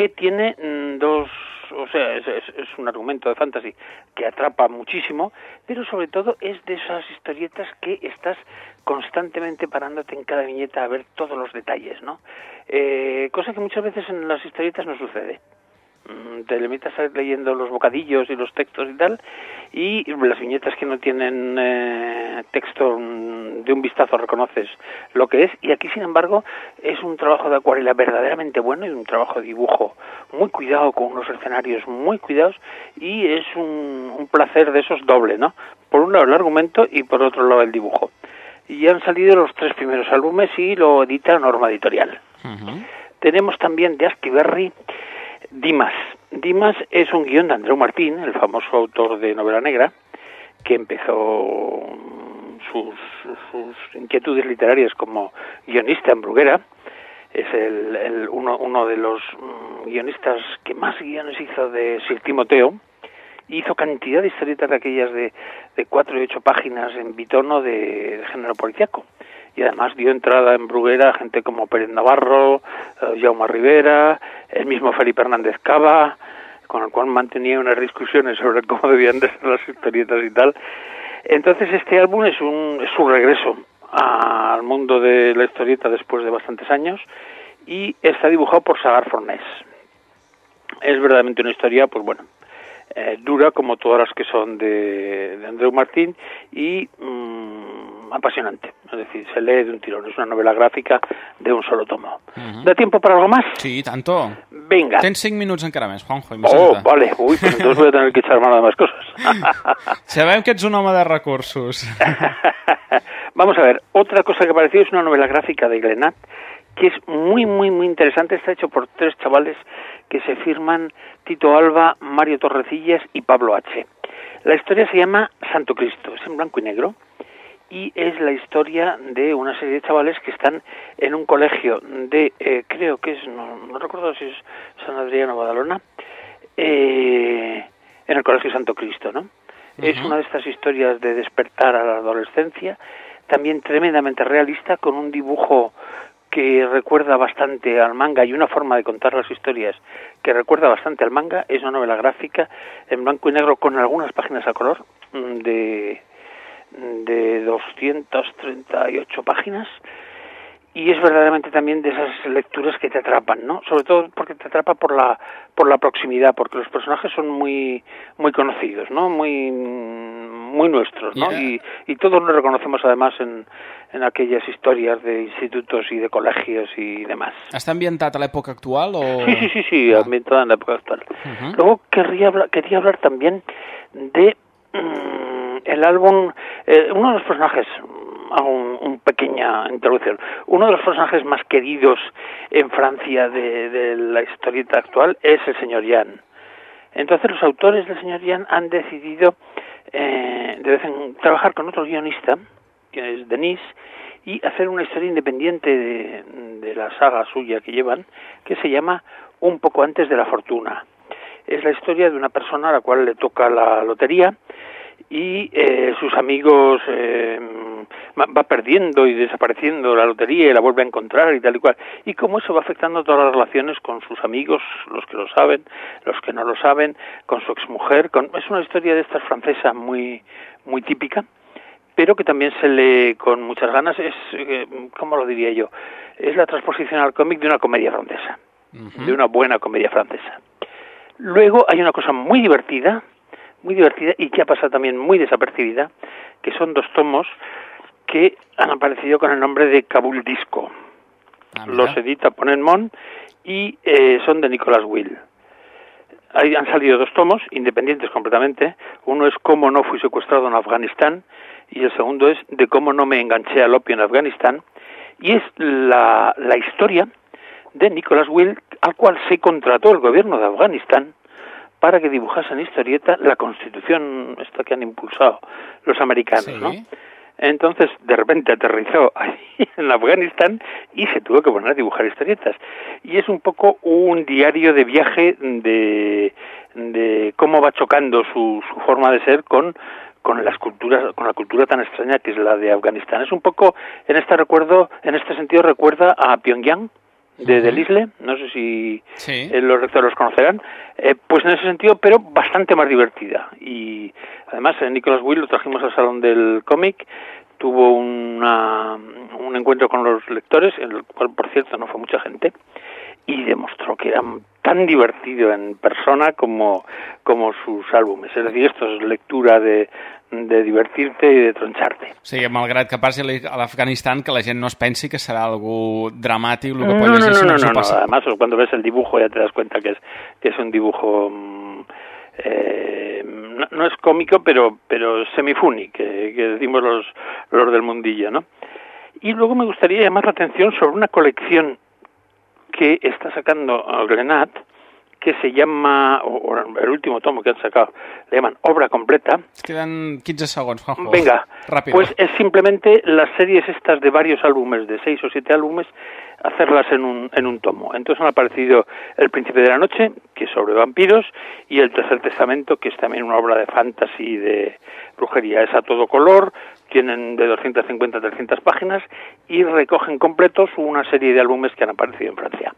Speaker 14: que tiene mm, dos, o sea, es, es- es un argumento de fantasy que atrapa muchísimo, pero sobre todo es de esas historietas que estás constantemente parándote en cada viñeta a ver todos los detalles, ¿no? Eh, cosa que muchas veces en las historietas no sucede. Mm, te limitas a ir leyendo los bocadillos y los textos y tal, y las viñetas que no tienen eh, texto mm, de un vistazo reconoces lo que es, y aquí sin embargo es un trabajo de acuarela verdaderamente bueno y un trabajo de dibujo muy cuidado, con unos escenarios muy cuidados, y es un, un placer de esos doble, ¿no? Por un lado el argumento y por otro lado el dibujo. Y han salido los tres primeros álbumes y lo edita Norma Editorial. Tenemos también de Astiberri Dimas. Dimas es un guion de Andreu Martín, el famoso autor de novela negra, que empezó sus, sus inquietudes literarias como guionista en Bruguera. Es el, uno, uno de los mm, guionistas que más guiones hizo de Sir Timoteo hizo cantidad de historietas de aquellas de, de cuatro y ocho páginas en bitono de, de género policíaco. Y además dio entrada en Bruguera a gente como Pérez Navarro, eh, Jaume Rivera, el mismo Felipe Hernández Cava, con el cual mantenía unas discusiones sobre cómo debían de ser las historietas y tal. Entonces este álbum es, un, es su regreso al mundo de la historieta después de bastantes años y está dibujado por Sagar Fornés. Es verdaderamente una historia, pues bueno, eh, dura como todas las que son de, de Andreu Martín y mm, apasionante. Es decir, se lee de un tirón. Es una novela gráfica de un solo tomo. ¿Da tiempo para algo más?
Speaker 1: Sí, tanto.
Speaker 14: Venga.
Speaker 1: Tens 5 minuts encara més, Juanjo.
Speaker 14: Oh, vale. Uy, pues entonces voy a tener que echar mano de más cosas. (laughs)
Speaker 1: Sabem que ets un home de recursos. (laughs)
Speaker 14: Vamos a ver, otra cosa que apareció es una novela gráfica de Glenat, que es muy, muy, muy interesante. Está hecho por tres chavales que se firman Tito Alba, Mario Torrecillas y Pablo H. La historia se llama Santo Cristo, es en blanco y negro, y es la historia de una serie de chavales que están en un colegio de, eh, creo que es, no, no recuerdo si es San Adriano o Badalona, eh, en el Colegio Santo Cristo, ¿no? Es una de estas historias de despertar a la adolescencia, también tremendamente realista, con un dibujo que recuerda bastante al manga y una forma de contar las historias que recuerda bastante al manga. Es una novela gráfica en blanco y negro con algunas páginas a color mm, de, de 238 páginas y es verdaderamente también de esas lecturas que te atrapan, ¿no? Sobre todo porque te atrapa por la por la proximidad, porque los personajes son muy muy conocidos, ¿no? Muy muy nuestros, ¿no? Y, y todos nos reconocemos además en, en aquellas historias de institutos y de colegios y demás.
Speaker 1: Està ambientat a l'època actual o...?
Speaker 14: Sí, sí, sí, sí, ambientada en la época actual. Luego querría hablar, quería hablar también de mm, el álbum, eh, uno de los personajes, hago un pequeña introducción, uno de los personajes más queridos en Francia de, de la historieta actual es el señor Jan. Entonces los autores del señor Jan han decidido eh, de vez en trabajar con otro guionista, que es Denis, y hacer una historia independiente de, de la saga suya que llevan, que se llama Un poco antes de la fortuna. Es la historia de una persona a la cual le toca la lotería y eh, sus amigos eh, va perdiendo y desapareciendo la lotería y la vuelve a encontrar y tal y cual. Y cómo eso va afectando todas las relaciones con sus amigos, los que lo saben, los que no lo saben, con su exmujer. Con... Es una historia de esta francesa muy, muy típica, pero que también se lee con muchas ganas. Es, eh, ¿cómo lo diría yo? Es la transposición al cómic de una comedia francesa, de una buena comedia francesa. Luego hay una cosa muy divertida, muy divertida y que ha pasado también muy desapercibida, que son dos tomos que han aparecido con el nombre de Kabul Disco. Los edita Ponenmon y eh, son de Nicholas Will. Ahí han salido dos tomos, independientes completamente. Uno es Cómo no fui secuestrado en Afganistán y el segundo es De cómo no me enganché al opio en Afganistán. Y es la, la historia de Nicholas Will, al cual se contrató el gobierno de Afganistán para que dibujase en historieta la constitución esta que han impulsado los americanos, ¿no? Entonces, de repente aterrizó (laughs) ahí en Afganistán y se tuvo que poner a dibujar historietas. Y es un poco un diario de viaje de, de cómo va chocando su, su forma de ser con con las culturas con la cultura tan extraña que es la de Afganistán es un poco en este recuerdo en este sentido recuerda a Pyongyang de Delisle, no sé si eh, los lectores los conocerán, eh, pues en ese sentido, pero bastante más divertida. Y además, eh, Nicholas Will lo trajimos al Salón del Cómic, tuvo una, un encuentro con los lectores, en el cual, por cierto, no fue mucha gente, y demostró que era tan divertido en persona como, como sus álbumes. Es decir, esto es lectura de, de divertirte y de troncharte.
Speaker 1: O sigui, malgrat que passi a l'Afganistan, que la gent no es pensi que serà algú dramàtic, el que
Speaker 14: No,
Speaker 1: pot
Speaker 14: no, no, no, no, no.
Speaker 1: passa.
Speaker 14: Además, cuando ves el dibujo ya te das cuenta que es, que es un dibujo... mm, eh, no, no es cómico, pero, pero semifuni, que, que decimos los, los del mundillo, ¿no? Y luego me gustaría llamar la atención sobre una colección que está sacando Glenat, que se llama, o, o el último tomo que han sacado, le llaman Obra Completa.
Speaker 1: Ens queden 15 segons, Juanjo.
Speaker 14: Venga,
Speaker 1: Ràpid.
Speaker 14: pues es simplemente las series estas de varios álbumes, de seis o siete álbumes, hacerlas en un, en un tomo. Entonces han aparecido El Príncipe de la Noche, que es sobre vampiros, y El Tercer Testamento, que es también una obra de fantasy y de brujería. Es a todo color, tienen de 250 a 300 páginas y recogen completos una serie de álbumes que han aparecido en Francia.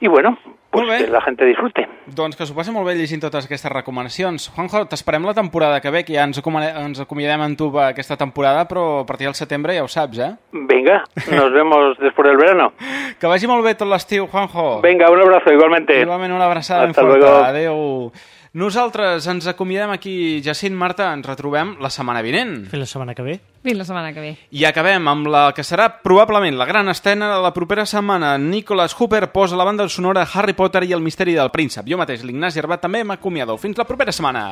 Speaker 14: Y bueno, pues que la gente disfrute.
Speaker 1: Doncs que s'ho passi molt bé llegint totes aquestes recomanacions. Juanjo, t'esperem la temporada que ve, que ja ens, ens acomiadem amb tu aquesta temporada, però a partir del setembre ja ho saps, eh?
Speaker 14: Venga, nos vemos (laughs) después del verano.
Speaker 1: Que vagi molt bé tot l'estiu, Juanjo.
Speaker 14: Venga, un abrazo igualmente.
Speaker 1: Igualment una abraçada ben
Speaker 14: Hasta
Speaker 1: forta.
Speaker 14: luego.
Speaker 1: Adéu. Nosaltres ens acomiadem aquí. Jacint, Marta, ens retrobem la setmana vinent.
Speaker 3: Fins la setmana que ve.
Speaker 2: Fins la setmana que ve.
Speaker 1: I acabem amb la que serà probablement la gran escena de la propera setmana. Nicholas Hooper posa la banda sonora Harry Potter i el misteri del príncep. Jo mateix, l'Ignasi Herbat, també m'acomiado. Fins la propera setmana.